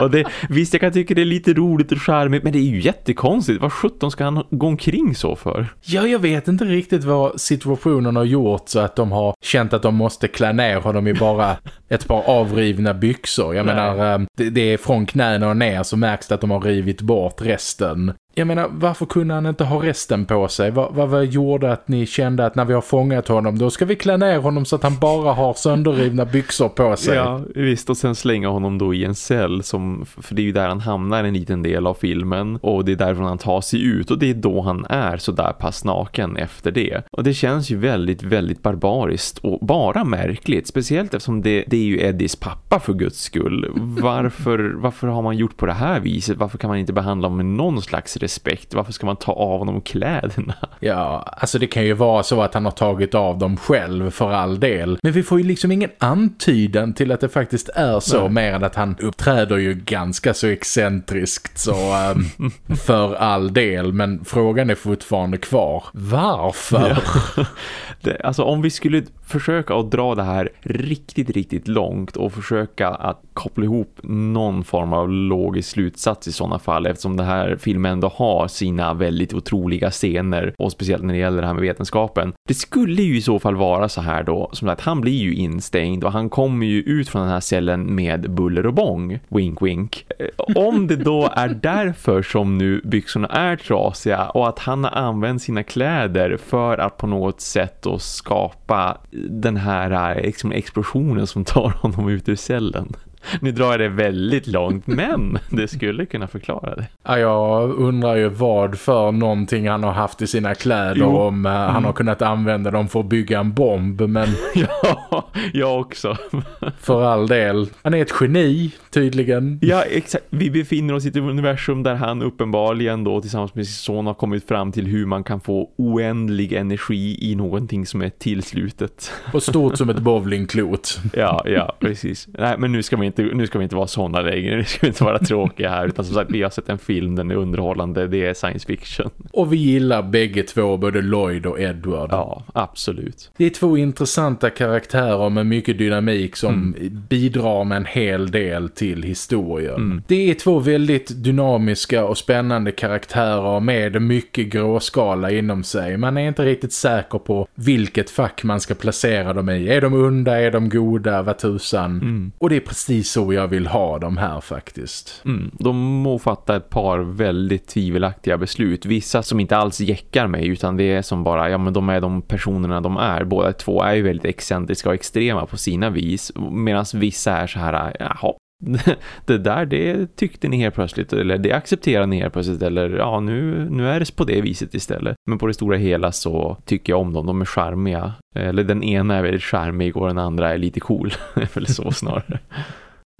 Och det, visst, jag kan tycka det är lite roligt och charmigt, men det är ju jättekonstigt. Vad sjutton ska han gå omkring så för? Ja, jag vet inte riktigt vad situationen har gjort så att de har känt att de måste klä ner honom i bara ett par avrivna byxor. Jag Nej. menar, äh, det, det är från knäna och ner så märks det att de har rivit bort resten jag menar, varför kunde han inte ha resten på sig? Vad, vad, vad gjorde att ni kände att när vi har fångat honom, då ska vi klä ner honom så att han bara har sönderrivna byxor på sig? Ja, visst. Och sen slänga honom då i en cell, som, för det är ju där han hamnar en liten del av filmen. Och det är därifrån han tar sig ut. Och det är då han är så där pass naken efter det. Och det känns ju väldigt, väldigt barbariskt och bara märkligt. Speciellt eftersom det, det är ju Eddies pappa för guds skull. Varför, varför har man gjort på det här viset? Varför kan man inte behandla honom med någon slags respekt. Varför ska man ta av honom kläderna? Ja, alltså det kan ju vara så att han har tagit av dem själv för all del. Men vi får ju liksom ingen antydan till att det faktiskt är så. Nej. Mer än att han uppträder ju ganska så excentriskt så um, för all del. Men frågan är fortfarande kvar. Varför? Ja. Det, alltså om vi skulle försöka att dra det här riktigt, riktigt långt och försöka att koppla ihop någon form av logisk slutsats i sådana fall eftersom den här filmen ändå har sina väldigt otroliga scener och speciellt när det gäller det här med vetenskapen. Det skulle ju i så fall vara så här då, som att han blir ju instängd och han kommer ju ut från den här cellen med buller och bång. Wink wink. Eh, om det då är därför som nu byxorna är trasiga och att han har använt sina kläder för att på något sätt då skapa den här eh, liksom, explosionen som tar honom ut ur cellen. Nu drar jag det väldigt långt, men det skulle kunna förklara det. Ja, jag undrar ju vad för någonting han har haft i sina kläder jo. om uh, mm. han har kunnat använda dem för att bygga en bomb, men... ja, jag också. för all del. Han är ett geni, tydligen. Ja, exakt. Vi befinner oss i ett universum där han uppenbarligen då tillsammans med sin son har kommit fram till hur man kan få oändlig energi i någonting som är tillslutet. Och stort som ett bowlingklot. ja, ja, precis. Nej, men nu ska vi inte inte, nu ska vi inte vara sådana längre, nu ska vi inte vara tråkiga här utan som sagt, vi har sett en film, den är underhållande, det är science fiction. Och vi gillar bägge två, både Lloyd och Edward. Ja, absolut. Det är två intressanta karaktärer med mycket dynamik som mm. bidrar med en hel del till historien. Mm. Det är två väldigt dynamiska och spännande karaktärer med mycket gråskala inom sig. Man är inte riktigt säker på vilket fack man ska placera dem i. Är de onda, är de goda, vad tusan? Mm. Och det är precis precis så jag vill ha dem här faktiskt. Mm, de må fatta ett par väldigt tvivelaktiga beslut. Vissa som inte alls jäckar mig utan det är som bara, ja men de är de personerna de är. Båda två är ju väldigt excentriska och extrema på sina vis. Medan vissa är så här, jaha, det där det tyckte ni helt plötsligt eller det accepterar ni helt plötsligt eller ja nu, nu är det på det viset istället. Men på det stora hela så tycker jag om dem, de är charmiga. Eller den ena är väldigt charmig och den andra är lite cool. eller så snarare.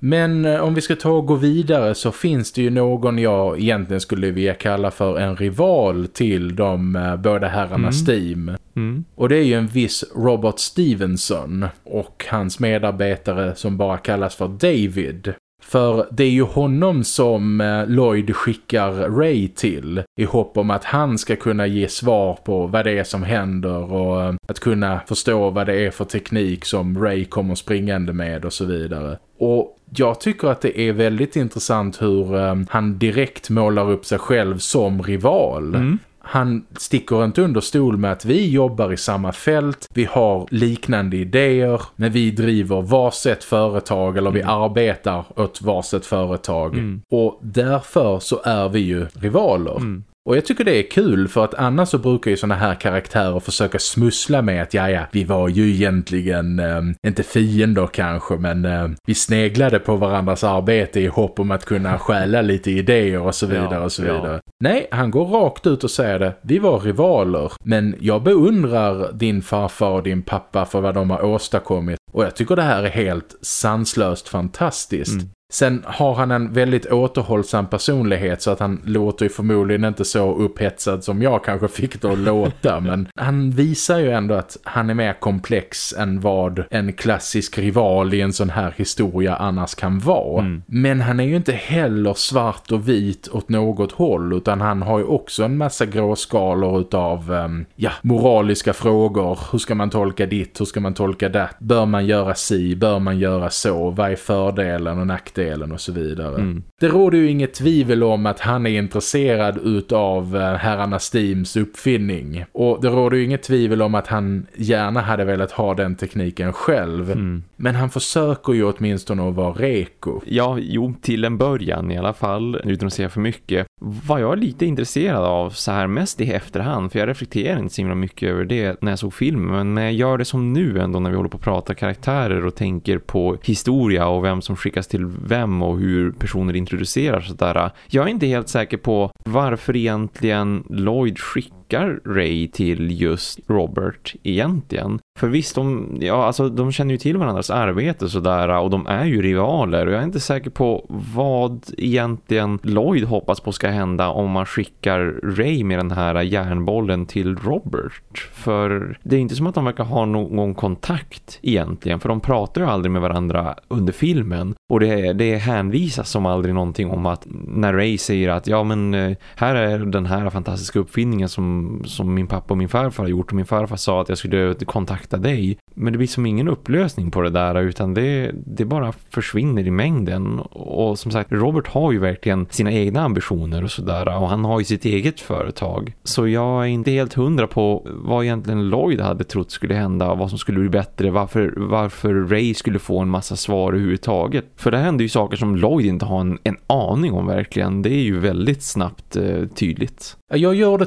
Men eh, om vi ska ta och gå vidare så finns det ju någon jag egentligen skulle vilja kalla för en rival till de eh, båda herrarna mm. Steam. Mm. Och det är ju en viss Robert Stevenson och hans medarbetare som bara kallas för David. För det är ju honom som eh, Lloyd skickar Ray till i hopp om att han ska kunna ge svar på vad det är som händer och eh, att kunna förstå vad det är för teknik som Ray kommer springande med och så vidare. Och jag tycker att det är väldigt intressant hur eh, han direkt målar upp sig själv som rival. Mm han sticker inte under stol med att vi jobbar i samma fält, vi har liknande idéer, men vi driver varsitt företag eller vi mm. arbetar åt varsitt företag. Mm. Och därför så är vi ju rivaler. Mm. Och jag tycker det är kul för att annars så brukar ju såna här karaktärer försöka smussla med att ja, ja vi var ju egentligen eh, inte fiender kanske men eh, vi sneglade på varandras arbete i hopp om att kunna stjäla lite idéer och så vidare ja, och så vidare. Ja. Nej, han går rakt ut och säger det. Vi var rivaler men jag beundrar din farfar och din pappa för vad de har åstadkommit och jag tycker det här är helt sanslöst fantastiskt. Mm. Sen har han en väldigt återhållsam personlighet så att han låter ju förmodligen inte så upphetsad som jag kanske fick att låta. men han visar ju ändå att han är mer komplex än vad en klassisk rival i en sån här historia annars kan vara. Mm. Men han är ju inte heller svart och vit åt något håll utan han har ju också en massa gråskalor utav um, ja, moraliska frågor. Hur ska man tolka ditt? Hur ska man tolka det? Bör man göra si? Bör man göra så? Vad är fördelen och nackdelen? Nackdelen och så vidare. Mm. Det råder ju inget tvivel om att han är intresserad utav eh, herrarna Steams uppfinning. Och det råder ju inget tvivel om att han gärna hade velat ha den tekniken själv. Mm. Men han försöker ju åtminstone att vara reko. Ja, jo, till en början i alla fall, utan att säga för mycket. Vad jag är lite intresserad av så här mest i efterhand, för jag reflekterar inte så himla mycket över det när jag såg filmen. Men jag gör det som nu ändå när vi håller på att prata karaktärer och tänker på historia och vem som skickas till vem och hur personer introduceras. Sådär. Jag är inte helt säker på varför egentligen Lloyd skickar Ray till just Robert egentligen. För visst, de, ja, alltså, de känner ju till varandras arbete sådär och de är ju rivaler och jag är inte säker på vad egentligen Lloyd hoppas på ska hända om man skickar Ray med den här järnbollen till Robert. För det är inte som att de verkar ha någon kontakt egentligen för de pratar ju aldrig med varandra under filmen och det, det hänvisas som aldrig någonting om att när Ray säger att ja men eh, här är den här fantastiska uppfinningen som, som min pappa och min farfar har gjort och min farfar sa att jag skulle kontakta dig. Men det blir som ingen upplösning på det där utan det, det bara försvinner i mängden. Och som sagt, Robert har ju verkligen sina egna ambitioner och sådär och han har ju sitt eget företag. Så jag är inte helt hundra på vad egentligen Lloyd hade trott skulle hända, vad som skulle bli bättre, varför, varför Ray skulle få en massa svar överhuvudtaget. För det händer ju saker som Lloyd inte har en, en aning om verkligen. Det är ju väldigt snabbt eh, tydligt. Jag gör det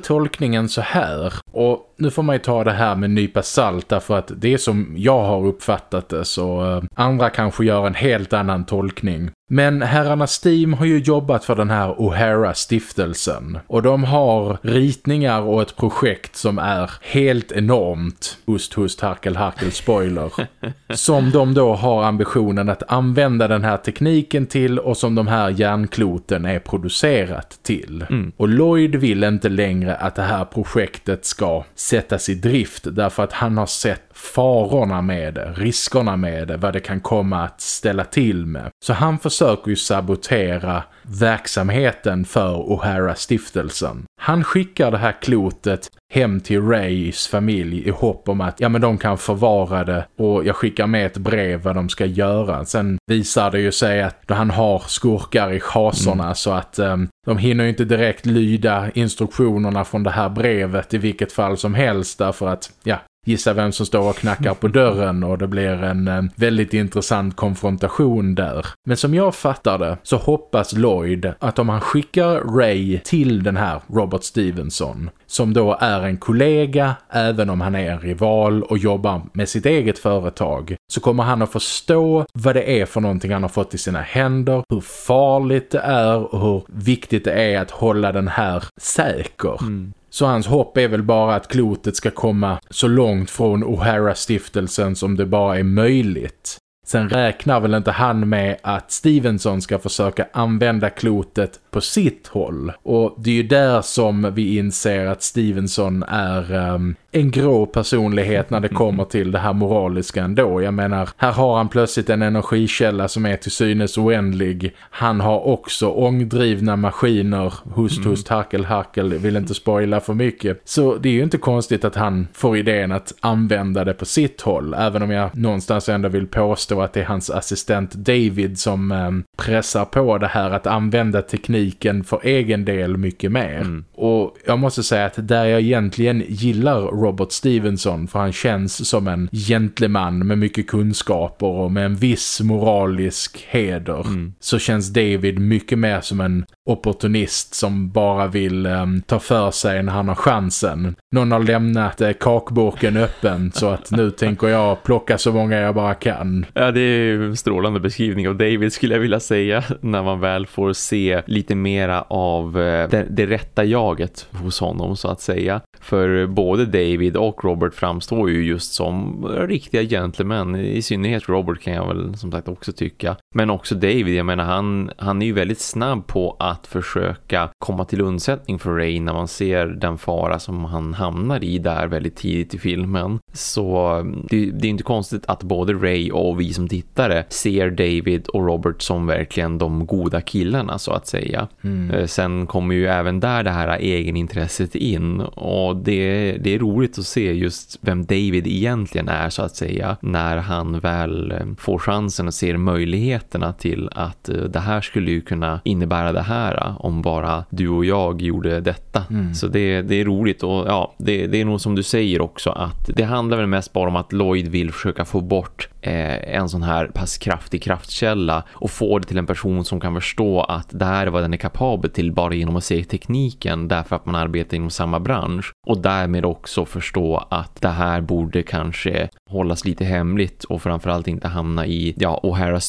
tolkningen så här och nu får man ju ta det här med nypa salt därför att det är som jag har uppfattat det så eh, andra kanske gör en helt annan tolkning. Men herrarna Steam har ju jobbat för den här O'Hara-stiftelsen. Och de har ritningar och ett projekt som är helt enormt. Hust, hust, harkel, harkel, spoiler. som de då har ambitionen att använda den här tekniken till och som de här järnkloten är producerat till. Mm. Och Lloyd vill inte längre att det här projektet ska sättas i drift därför att han har sett farorna med det, riskerna med det, vad det kan komma att ställa till med. Så han försöker ju sabotera verksamheten för O'Hara-stiftelsen. Han skickar det här klotet hem till Rays familj i hopp om att ja men de kan förvara det och jag skickar med ett brev vad de ska göra. Sen visar det ju sig att han har skurkar i chaserna mm. så att um, de hinner ju inte direkt lyda instruktionerna från det här brevet i vilket fall som helst därför att ja, gissa vem som står och knackar på dörren och det blir en, eh, väldigt intressant konfrontation där. Men som jag fattar det så hoppas Lloyd att om han skickar Ray till den här Robert Stevenson som då är en kollega även om han är en rival och jobbar med sitt eget företag så kommer han att förstå vad det är för någonting han har fått i sina händer, hur farligt det är och hur viktigt det är att hålla den här säker. Mm. Så hans hopp är väl bara att klotet ska komma så långt från O'Hara-stiftelsen som det bara är möjligt. Sen räknar väl inte han med att Stevenson ska försöka använda klotet på sitt håll. Och det är ju där som vi inser att Stevenson är um, en grå personlighet när det kommer till det här moraliska ändå. Jag menar, här har han plötsligt en energikälla som är till synes oändlig. Han har också ångdrivna maskiner, hust, hust, harkel, harkel, vill inte spoila för mycket. Så det är ju inte konstigt att han får idén att använda det på sitt håll, även om jag någonstans ändå vill påstå att det är hans assistent David som eh, pressar på det här att använda tekniken för egen del mycket mer. Mm. Och jag måste säga att där jag egentligen gillar Robert Stevenson för han känns som en gentleman med mycket kunskaper och med en viss moralisk heder mm. så känns David mycket mer som en opportunist som bara vill um, ta för sig när han har chansen. Någon har lämnat uh, kakburken öppen så att nu tänker jag plocka så många jag bara kan. Ja, det är en strålande beskrivning av David skulle jag vilja säga när man väl får se lite mera av uh, det, det rätta jaget hos honom så att säga. För både David och Robert framstår ju just som riktiga gentlemän. I synnerhet Robert kan jag väl som sagt också tycka. Men också David, jag menar han, han är ju väldigt snabb på att försöka komma till undsättning för Ray när man ser den fara som han hamnar i där väldigt tidigt i filmen. Så det, det är inte konstigt att både Ray och vi som tittare ser David och Robert som verkligen de goda killarna så att säga. Mm. Eh, sen kommer ju även där det här egenintresset in och det, det är roligt att se just vem David egentligen är så att säga när han väl eh, får chansen och ser möjligheterna till att eh, det här skulle ju kunna innebära det här om bara du och jag gjorde detta. Mm. Så det, det är roligt och ja, det, det är nog som du säger också att det handlar väl mest bara om att Lloyd vill försöka få bort eh, en sån här pass kraftig kraftkälla och få det till en person som kan förstå att det här är vad den är kapabel till bara genom att se tekniken därför att man arbetar inom samma bransch och därmed också förstå att det här borde kanske hållas lite hemligt och framförallt inte hamna i ja, O'Hara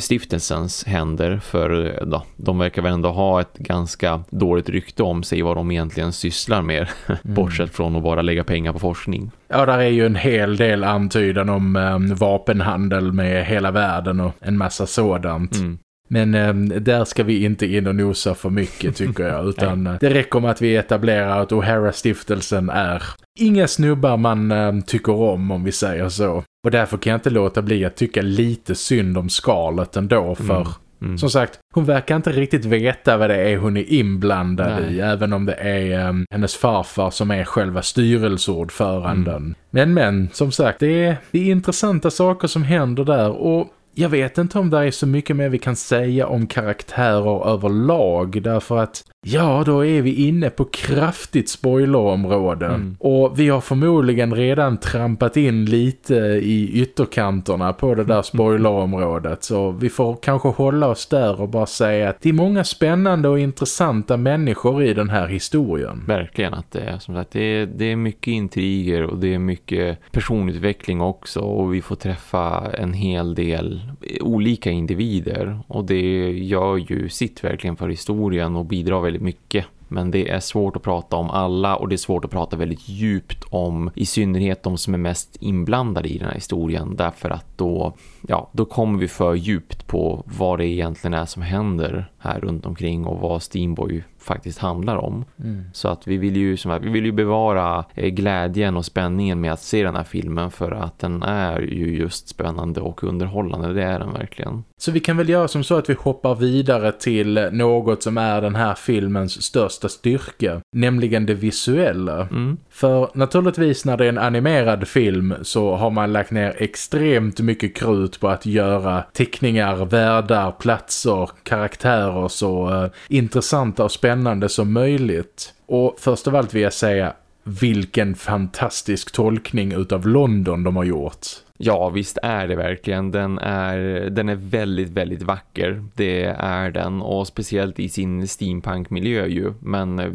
stiftelsens händer för då, de verkar väl ändå ha ett ganska dåligt rykte om sig vad de egentligen sysslar med mm. bortsett från att bara lägga pengar på forskning. Ja, där är ju en hel del antydan om um, vapenhandel med hela världen och en massa sådant. Mm. Men eh, där ska vi inte in och nosa för mycket tycker jag. Utan eh, det räcker med att vi etablerar att O'Hara-stiftelsen är inga snubbar man eh, tycker om om vi säger så. Och därför kan jag inte låta bli att tycka lite synd om skalet ändå för... Mm. Mm. Som sagt, hon verkar inte riktigt veta vad det är hon är inblandad Nej. i. Även om det är um, hennes farfar som är själva styrelseordföranden. Mm. Men men, som sagt, det är, det är intressanta saker som händer där. Och jag vet inte om det är så mycket mer vi kan säga om karaktärer överlag därför att Ja, då är vi inne på kraftigt spoilerområde. Mm. Och vi har förmodligen redan trampat in lite i ytterkanterna på det där spoilerområdet. Så vi får kanske hålla oss där och bara säga att det är många spännande och intressanta människor i den här historien. Verkligen att det är. Som sagt, det är, det är mycket intriger och det är mycket personutveckling också. Och vi får träffa en hel del olika individer. Och det gör ju sitt verkligen för historien och bidrar väldigt mycket men det är svårt att prata om alla och det är svårt att prata väldigt djupt om i synnerhet de som är mest inblandade i den här historien därför att då, ja, då kommer vi för djupt på vad det egentligen är som händer här runt omkring och vad Steamboy faktiskt handlar om. Mm. Så att vi vill ju som att vi vill ju bevara eh, glädjen och spänningen med att se den här filmen för att den är ju just spännande och underhållande, det är den verkligen. Så vi kan väl göra som så att vi hoppar vidare till något som är den här filmens största styrka, nämligen det visuella. Mm. För naturligtvis när det är en animerad film så har man lagt ner extremt mycket krut på att göra teckningar, världar, platser, karaktärer så uh, intressanta och spännande som möjligt. Och först av allt vill jag säga vilken fantastisk tolkning utav London de har gjort. Ja, visst är det verkligen. Den är, den är väldigt, väldigt vacker. Det är den. Och speciellt i sin steampunk-miljö ju. Men äh,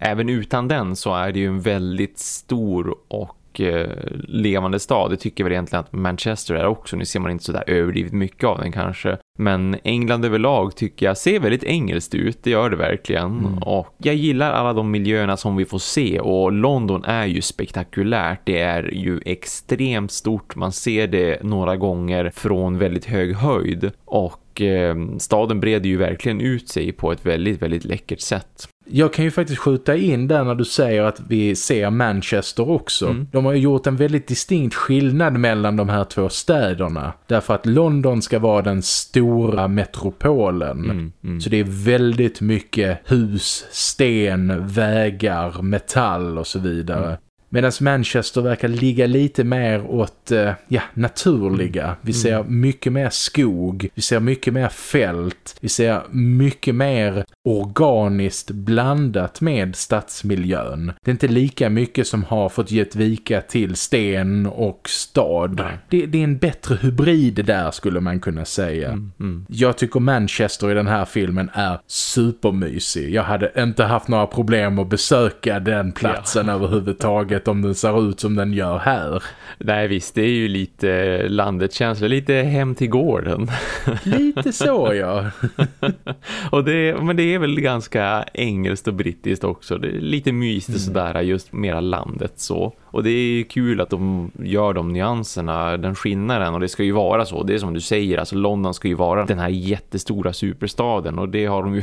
även utan den så är det ju en väldigt stor och eh, levande stad. Det tycker väl egentligen att Manchester är också. Nu ser man inte så där överdrivet mycket av den kanske. Men England överlag tycker jag ser väldigt engelskt ut, det gör det verkligen. Mm. Och jag gillar alla de miljöerna som vi får se och London är ju spektakulärt. Det är ju extremt stort, man ser det några gånger från väldigt hög höjd. Och eh, staden breder ju verkligen ut sig på ett väldigt, väldigt läckert sätt. Jag kan ju faktiskt skjuta in där när du säger att vi ser Manchester också. Mm. De har ju gjort en väldigt distinkt skillnad mellan de här två städerna. Därför att London ska vara den stora metropolen. Mm, mm. Så det är väldigt mycket hus, sten, vägar, metall och så vidare. Medan Manchester verkar ligga lite mer åt eh, ja, naturliga. Mm. Vi ser mm. mycket mer skog, vi ser mycket mer fält, vi ser mycket mer organiskt blandat med stadsmiljön. Det är inte lika mycket som har fått gett vika till sten och stad. Det, det, är en bättre hybrid där skulle man kunna säga. Mm, mm. Jag tycker Manchester i den här filmen är supermysig. Jag hade inte haft några problem att besöka den platsen ja. överhuvudtaget om den ser ut som den gör här. Nej visst, det är ju lite landet känsla, lite hem till gården. Lite så, ja. och det, men det är väl ganska engelskt och brittiskt också. Det är lite mysigt mm. sådär, just mera landet så. Och det är kul att de gör de nyanserna, den skillnaden och det ska ju vara så. Det är som du säger, alltså London ska ju vara den här jättestora superstaden och det har de ju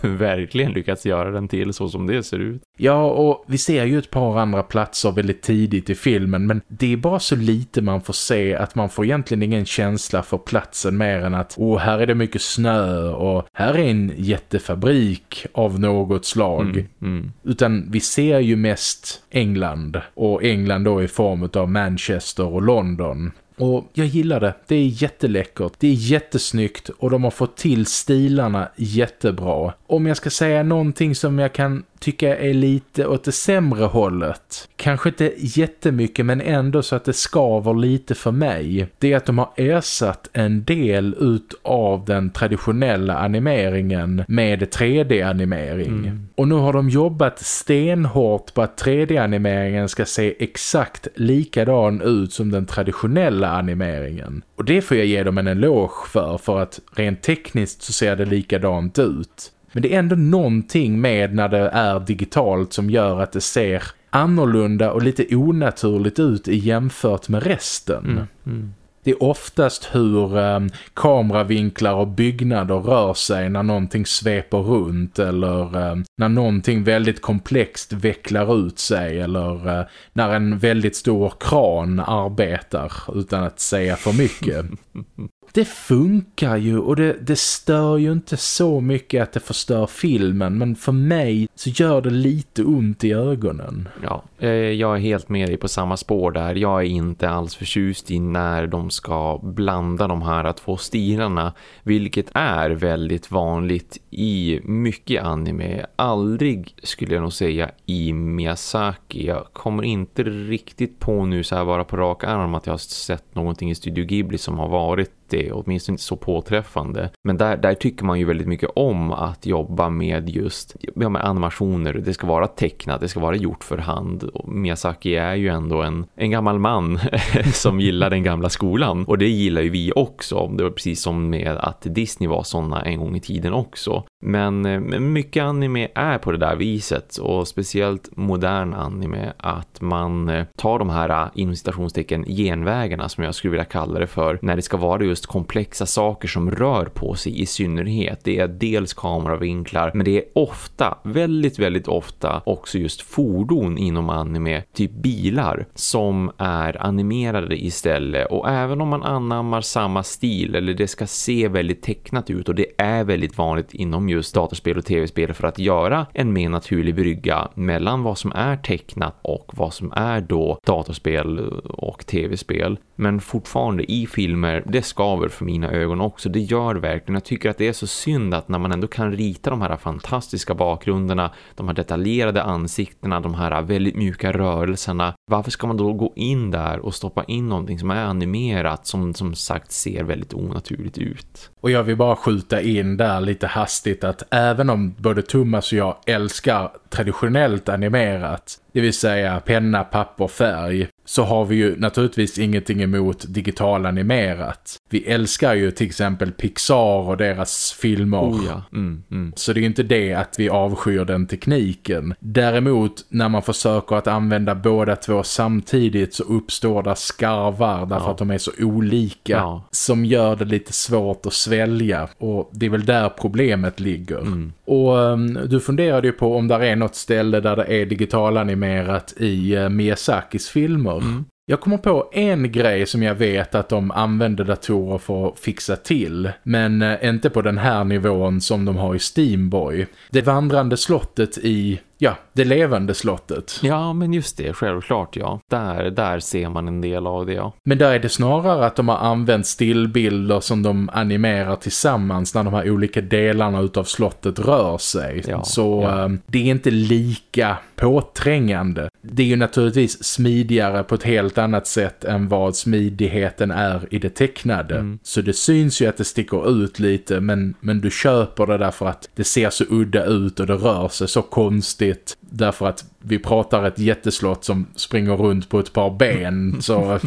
verkligen lyckats göra den till så som det ser ut. Ja, och vi ser ju ett par andra platser väldigt tidigt i filmen men det är bara så lite man får se att man får egentligen ingen känsla för platsen mer än att åh, här är det mycket snö och här är en jättefabrik av något slag. Mm, mm. Utan vi ser ju mest England och England då i form av Manchester och London. Och jag gillar det. Det är jätteläckert. Det är jättesnyggt och de har fått till stilarna jättebra. Om jag ska säga någonting som jag kan tycka är lite åt det sämre hållet. Kanske inte jättemycket men ändå så att det skaver lite för mig. Det är att de har ersatt en del ut av den traditionella animeringen med 3D-animering. Mm. Och nu har de jobbat stenhårt på att 3D-animeringen ska se exakt likadan ut som den traditionella animeringen. Och det får jag ge dem en eloge för för att rent tekniskt så ser det likadant ut. Men det är ändå någonting med när det är digitalt som gör att det ser annorlunda och lite onaturligt ut jämfört med resten. Mm, mm. Det är oftast hur eh, kameravinklar och byggnader rör sig när någonting sveper runt eller eh, när någonting väldigt komplext vecklar ut sig eller eh, när en väldigt stor kran arbetar utan att säga för mycket. det funkar ju och det, det stör ju inte så mycket att det förstör filmen men för mig så gör det lite ont i ögonen. Ja, eh, jag är helt med dig på samma spår där. Jag är inte alls förtjust i när de ska blanda de här två stilarna vilket är väldigt vanligt i mycket anime. Aldrig skulle jag nog säga i Miyazaki. Jag kommer inte riktigt på nu så här bara på rak arm att jag har sett någonting i Studio Ghibli som har varit det, åtminstone inte så påträffande. Men där, där tycker man ju väldigt mycket om att jobba med just ja, med animationer. Det ska vara tecknat, det ska vara gjort för hand. Och Miyazaki är ju ändå en, en gammal man som gillar den gamla skolan. Och det gillar ju vi också. Det var precis som med att Disney var sådana en gång i tiden också. Men, mycket anime är på det där viset och speciellt modern anime att man eh, tar de här ah, inom citationstecken genvägarna som jag skulle vilja kalla det för när det ska vara just komplexa saker som rör på sig i synnerhet. Det är dels kameravinklar men det är ofta, väldigt väldigt ofta också just fordon inom anime, typ bilar som är animerade istället och även om man anammar samma stil eller det ska se väldigt tecknat ut och det är väldigt vanligt inom just datorspel och tv-spel för att göra en mer naturlig brygga mellan vad som är tecknat och vad som är då datorspel och tv-spel. Men fortfarande i filmer, det ska skaver för mina ögon också. Det gör verkligen. Jag tycker att det är så synd att när man ändå kan rita de här fantastiska bakgrunderna, de här detaljerade ansiktena, de här väldigt mjuka rörelserna. Varför ska man då gå in där och stoppa in någonting som är animerat som som sagt ser väldigt onaturligt ut? Och jag vill bara skjuta in där lite hastigt att även om både Thomas och jag älskar traditionellt animerat, det vill säga penna, papper, färg, så har vi ju naturligtvis ingenting emot digitalanimerat. Vi älskar ju till exempel Pixar och deras filmer. Oh ja. mm, mm. Så det är ju inte det att vi avskyr den tekniken. Däremot när man försöker att använda båda två samtidigt så uppstår det skarvar därför Ja. att de är så olika Ja. som gör det lite svårt att svälja och det är väl där problemet ligger. Mm. Och um, du funderade ju på om där är något ställe där det är digitalanimerat i uh, Miyazakis filmer. Mm. Jag kommer på en grej som jag vet att de använder datorer för att fixa till. Men eh, inte på den här nivån som de har i Steamboy. Det vandrande slottet i, ja, det levande slottet. Ja, men just det, självklart ja. Där, där ser man en del av det ja. Men där är det snarare att de har använt stillbilder som de animerar tillsammans när de här olika delarna utav slottet rör sig. Ja, Så ja. eh, det är inte lika påträngande. Det är ju naturligtvis smidigare på ett helt annat sätt än vad smidigheten är i det tecknade. Mm. Så det syns ju att det sticker ut lite men, men du köper det därför att det ser så udda ut och det rör sig så konstigt. Därför att vi pratar ett jätteslott som springer runt på ett par ben. Så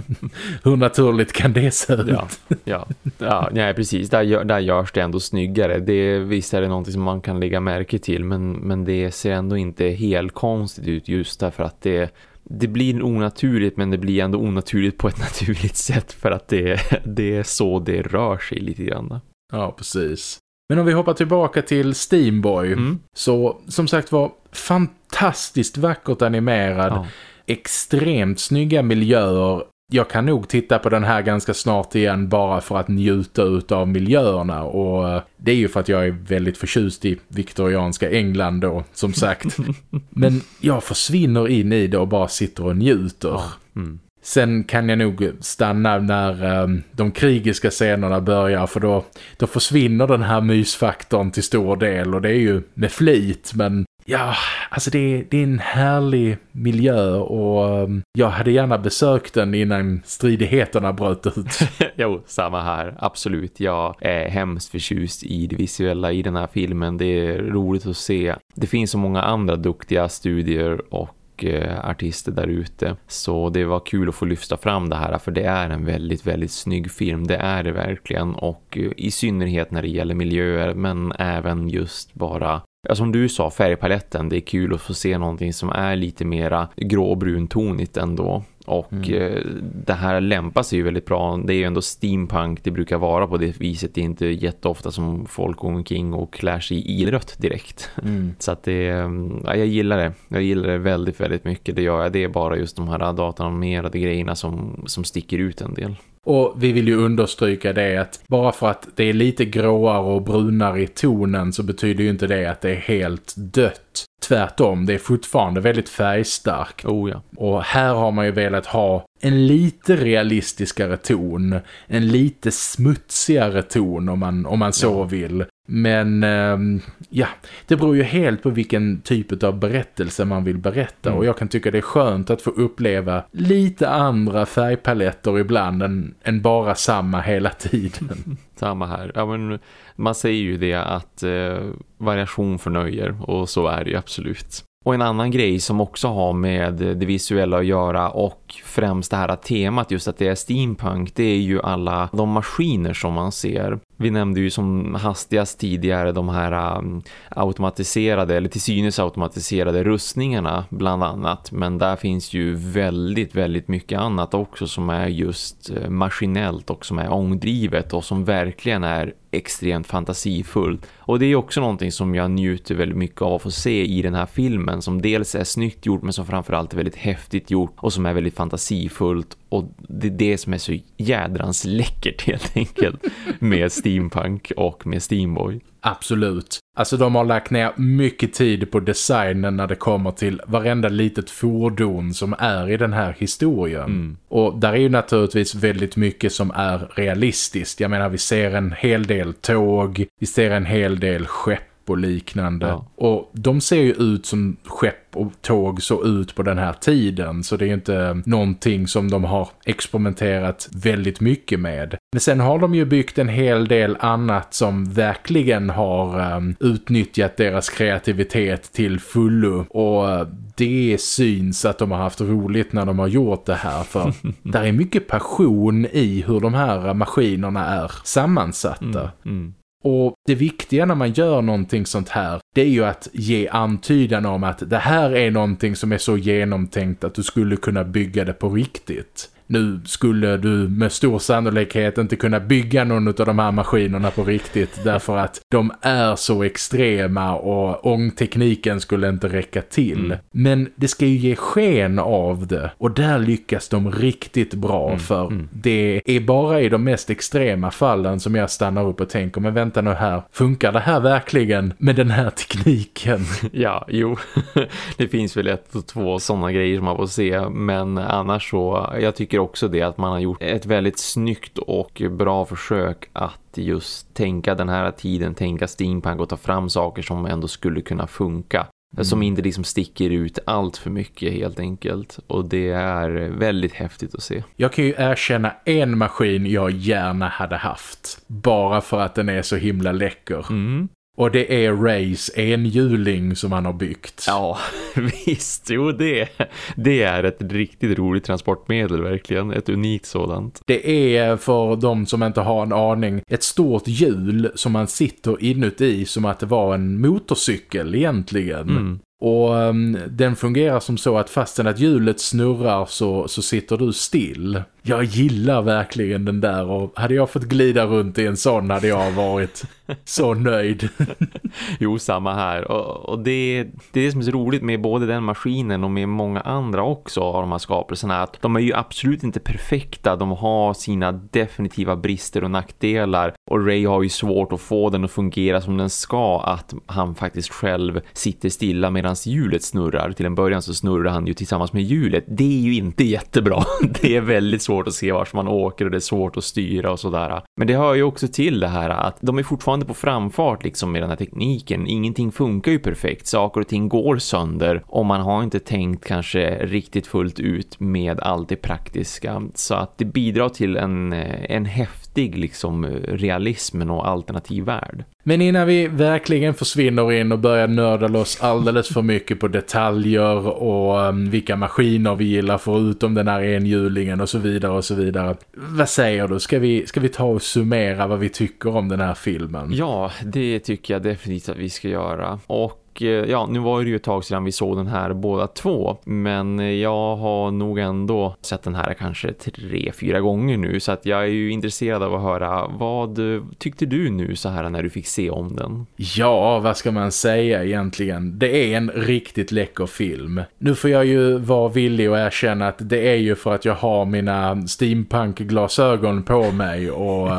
hur naturligt kan det se ut? Ja, ja, ja nej, precis. Där, gör, där görs det ändå snyggare. Det, visst är det någonting som man kan lägga märke till men, men det ser ändå inte helt konstigt ut just därför att det, det blir onaturligt men det blir ändå onaturligt på ett naturligt sätt för att det, det är så det rör sig lite grann. Ja, precis. Men om vi hoppar tillbaka till Steamboy Mm. så som sagt var fantastiskt vackert animerad. Ja. extremt snygga miljöer. Jag kan nog titta på den här ganska snart igen bara för att njuta ut av miljöerna och eh, det är ju för att jag är väldigt förtjust i viktorianska England då, som sagt. Men jag försvinner in i det och bara sitter och njuter. Mm. Sen kan jag nog stanna när eh, de krigiska scenerna börjar för då, då försvinner den här mysfaktorn till stor del och det är ju med flit men ja, alltså det är, det är en härlig miljö och um, jag hade gärna besökt den innan stridigheterna bröt ut. jo, samma här. Absolut. Jag är hemskt förtjust i det visuella i den här filmen. Det är roligt att se. Det finns så många andra duktiga studier och eh, artister där ute. Så det var kul att få lyfta fram det här för det är en väldigt, väldigt snygg film. Det är det verkligen och eh, i synnerhet när det gäller miljöer men även just bara Ja, som du sa, färgpaletten. Det är kul att få se någonting som är lite mera gråbruntonigt ändå. Och Mm. eh, det här lämpar sig ju väldigt bra. Det är ju ändå steampunk det brukar vara på det viset. Det är inte jätteofta som folk går omkring och klär sig i ilrött direkt. Mm. Så att det, eh, ja, jag gillar det. Jag gillar det väldigt, väldigt mycket. Det gör jag. Det är bara just de här datanimerade grejerna som, som sticker ut en del. Och vi vill ju understryka det att bara för att det är lite gråare och brunare i tonen så betyder ju inte det att det är helt dött. Tvärtom, det är fortfarande väldigt färgstarkt. Oh ja. Och här har man ju velat ha en lite realistiskare ton. En lite smutsigare ton om man, om man så vill. Men ehm, ja, det beror ju helt på vilken typ av berättelse man vill berätta. Mm. Och jag kan tycka det är skönt att få uppleva lite andra färgpaletter ibland än, än bara samma hela tiden. Samma här. Ja, men man säger ju det att eh, variation förnöjer och så är det ju absolut. Och en annan grej som också har med det visuella att göra och främst det här temat just att det är steampunk det är ju alla de maskiner som man ser. Vi nämnde ju som hastigast tidigare de här um, automatiserade eller till synes automatiserade rustningarna bland annat. Men där finns ju väldigt, väldigt mycket annat också som är just eh, maskinellt och som är ångdrivet och som verkligen är extremt fantasifullt. Och det är också någonting som jag njuter väldigt mycket av att få se i den här filmen som dels är snyggt gjort men som framförallt är väldigt häftigt gjort och som är väldigt fantasifullt och det är det som är så jädrans läckert helt enkelt med steampunk och med Steamboy. Absolut. Alltså de har lagt ner mycket tid på designen när det kommer till varenda litet fordon som är i den här historien. Mm. Och där är ju naturligtvis väldigt mycket som är realistiskt. Jag menar vi ser en hel del tåg, vi ser en hel del skepp och liknande. Ja. Och de ser ju ut som skepp och tåg så ut på den här tiden så det är inte någonting som de har experimenterat väldigt mycket med. Men sen har de ju byggt en hel del annat som verkligen har um, utnyttjat deras kreativitet till fullo och uh, det syns att de har haft roligt när de har gjort det här för där är mycket passion i hur de här maskinerna är sammansatta. Mm, mm. Och det viktiga när man gör någonting sånt här det är ju att ge antydan om att det här är någonting som är så genomtänkt att du skulle kunna bygga det på riktigt. Nu skulle du med stor sannolikhet inte kunna bygga någon av de här maskinerna på riktigt därför att de är så extrema och ångtekniken skulle inte räcka till. Mm. Men det ska ju ge sken av det och där lyckas de riktigt bra mm. för mm. det är bara i de mest extrema fallen som jag stannar upp och tänker men vänta nu här, funkar det här verkligen med den här tekniken? Ja, jo. det finns väl ett och två sådana grejer som man får se men annars så, jag tycker också det att man har gjort ett väldigt snyggt och bra försök att just tänka den här tiden, tänka steampunk och ta fram saker som ändå skulle kunna funka. Mm. Som inte liksom sticker ut allt för mycket helt enkelt. Och det är väldigt häftigt att se. Jag kan ju erkänna en maskin jag gärna hade haft. Bara för att den är så himla läcker. Mm. Och det är Rays enhjuling som han har byggt. Ja, visst. Jo, det, det är ett riktigt roligt transportmedel verkligen. Ett unikt sådant. Det är för de som inte har en aning ett stort hjul som man sitter inuti som att det var en motorcykel egentligen. Mm. Och um, den fungerar som så att fastän att hjulet snurrar så, så sitter du still. Jag gillar verkligen den där och hade jag fått glida runt i en sån hade jag varit så nöjd. jo, samma här. Och, och det, det är det som är så roligt med både den maskinen och med många andra också av de här skapelserna. Att de är ju absolut inte perfekta. De har sina definitiva brister och nackdelar. Och Ray har ju svårt att få den att fungera som den ska. Att han faktiskt själv sitter stilla medan hjulet snurrar. Till en början så snurrar han ju tillsammans med hjulet. Det är ju inte jättebra. Det är väldigt svårt att se vart man åker och det är svårt att styra och sådär. Men det hör ju också till det här att de är fortfarande fortfarande på framfart liksom med den här tekniken. Ingenting funkar ju perfekt. Saker och ting går sönder och man har inte tänkt kanske riktigt fullt ut med allt det praktiska. Så att det bidrar till en, eh, en häftig liksom eh, realism och alternativ värld. Men innan vi verkligen försvinner in och börjar nörda loss alldeles för mycket på detaljer och um, vilka maskiner vi gillar förutom den här enhjulingen och så vidare och så vidare. Vad säger du? Ska vi, ska vi ta och summera vad vi tycker om den här filmen? Ja, det tycker jag definitivt att vi ska göra. Och Eh, ja, nu var det ju ett tag sedan vi såg den här båda två. Men eh, jag har nog ändå sett den här kanske tre, fyra gånger nu. Så att jag är ju intresserad av att höra vad eh, tyckte du nu så här när du fick se om den? Ja, vad ska man säga egentligen? Det är en riktigt läcker film. Nu får jag ju vara villig och erkänna att det är ju för att jag har mina steampunk-glasögon på mig och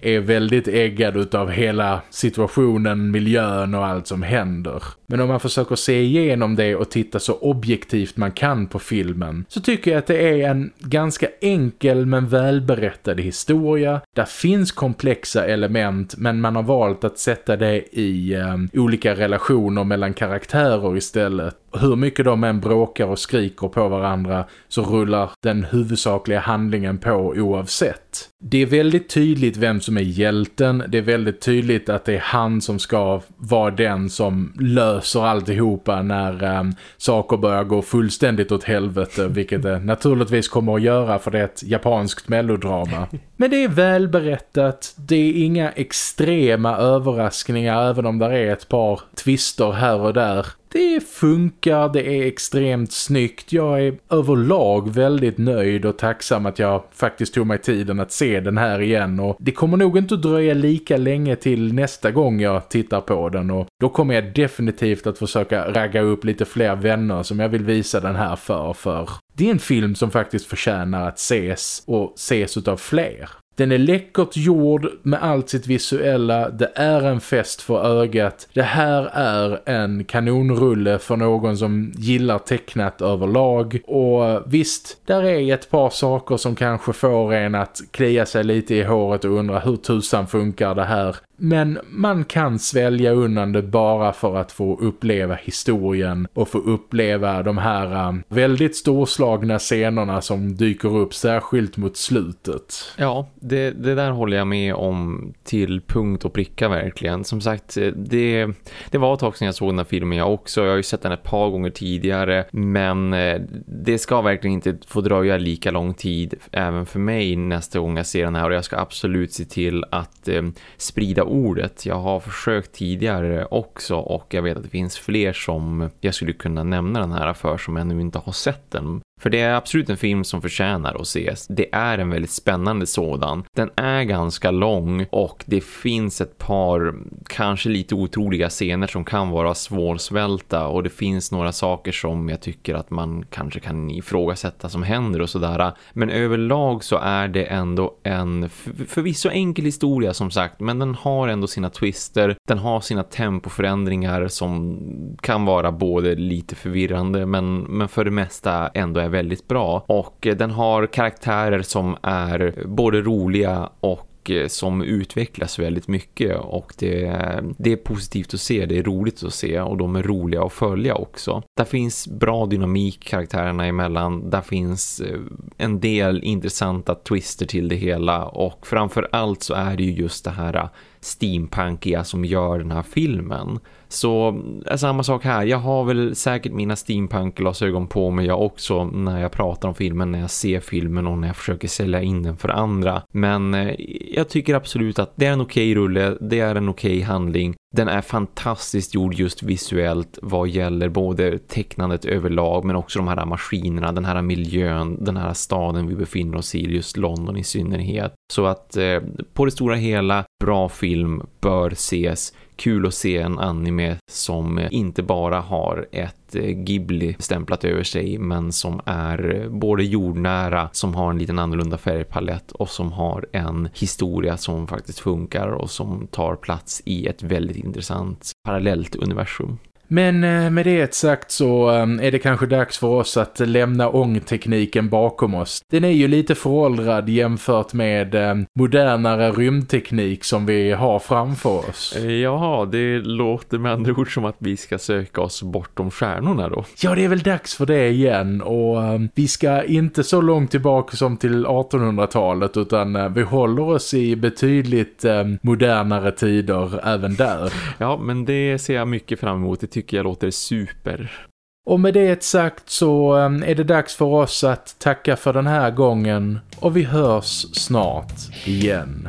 är väldigt äggad av hela situationen, miljön och allt som händer. Men om man försöker se igenom det och titta så objektivt man kan på filmen så tycker jag att det är en ganska enkel men välberättad historia. Där finns komplexa element men man har valt att sätta det i eh, olika relationer mellan karaktärer istället hur mycket de än bråkar och skriker på varandra så rullar den huvudsakliga handlingen på oavsett. Det är väldigt tydligt vem som är hjälten. Det är väldigt tydligt att det är han som ska vara den som löser alltihopa när um, saker börjar gå fullständigt åt helvete. Vilket det naturligtvis kommer att göra för det är ett japanskt melodrama. Men det är välberättat. Det är inga extrema överraskningar även om det är ett par twister här och där det funkar, det är extremt snyggt. Jag är överlag väldigt nöjd och tacksam att jag faktiskt tog mig tiden att se den här igen. Och det kommer nog inte att dröja lika länge till nästa gång jag tittar på den. Och då kommer jag definitivt att försöka ragga upp lite fler vänner som jag vill visa den här för. För det är en film som faktiskt förtjänar att ses och ses av fler. Den är läckert gjord med allt sitt visuella. Det är en fest för ögat. Det här är en kanonrulle för någon som gillar tecknat överlag. Och visst, där är ett par saker som kanske får en att klia sig lite i håret och undra hur tusan funkar det här. Men man kan svälja undan det bara för att få uppleva historien och få uppleva de här um, väldigt storslagna scenerna som dyker upp särskilt mot slutet. Ja, det, det där håller jag med om till punkt och pricka verkligen. Som sagt, det, det var ett tag sedan jag såg den här filmen jag också. Jag har ju sett den ett par gånger tidigare men eh, det ska verkligen inte få dröja lika lång tid även för mig nästa gång jag ser den här och jag ska absolut se till att eh, sprida ordet. Jag har försökt tidigare också och jag vet att det finns fler som jag skulle kunna nämna den här för som ännu inte har sett den. För det är absolut en film som förtjänar att ses. Det är en väldigt spännande sådan. Den är ganska lång och det finns ett par kanske lite otroliga scener som kan vara svårsvälta och det finns några saker som jag tycker att man kanske kan ifrågasätta som händer och sådär. Men överlag så är det ändå en förvisso enkel historia som sagt men den har ändå sina twister. Den har sina tempoförändringar som kan vara både lite förvirrande men, men för det mesta ändå är väldigt bra. Och den har karaktärer som är både roliga och eh, som utvecklas väldigt mycket. Och det, det är positivt att se, det är roligt att se. Och de är roliga att följa också. Där finns bra dynamik karaktärerna emellan, där finns eh, en del intressanta twister till det hela. Och framför allt så är det ju just det här steampunkiga som gör den här filmen. Så eh, samma sak här. Jag har väl säkert mina steampunk-glasögon på mig jag också när jag pratar om filmen, när jag ser filmen och när jag försöker sälja in den för andra. Men eh, jag tycker absolut att det är en okej okay rulle, det är en okej okay handling. Den är fantastiskt gjord just visuellt vad gäller både tecknandet överlag men också de här maskinerna, den här miljön, den här staden vi befinner oss i, just London i synnerhet. Så att eh, på det stora hela, bra film bör ses kul att se en anime som inte bara har ett eh, Ghibli stämplat över sig men som är eh, både jordnära, som har en liten annorlunda färgpalett och som har en historia som faktiskt funkar och som tar plats i ett väldigt intressant parallellt universum. Men eh, med det sagt så eh, är det kanske dags för oss att lämna ångtekniken bakom oss. Den är ju lite föråldrad jämfört med eh, modernare rymdteknik som vi har framför oss. Ja, det låter med andra ord som att vi ska söka oss bortom stjärnorna då. Ja, det är väl dags för det igen och vi ska inte så långt tillbaka som till 1800-talet utan vi håller oss i betydligt modernare tider även där. Ja, men det ser jag mycket fram emot tycker jag låter super. Och med det sagt så ehm, är det dags för oss att tacka för den här gången och vi hörs snart igen.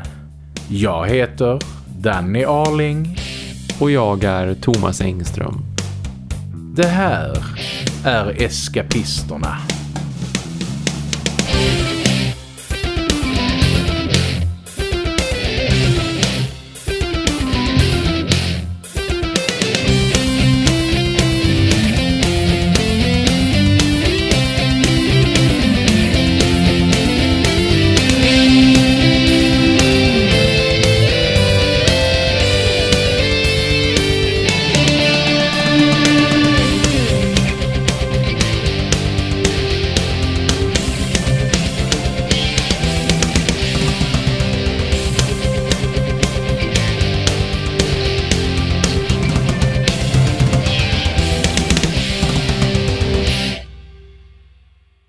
Jag heter Danny Arling. Och jag är Thomas Engström. Det här är Eskapisterna.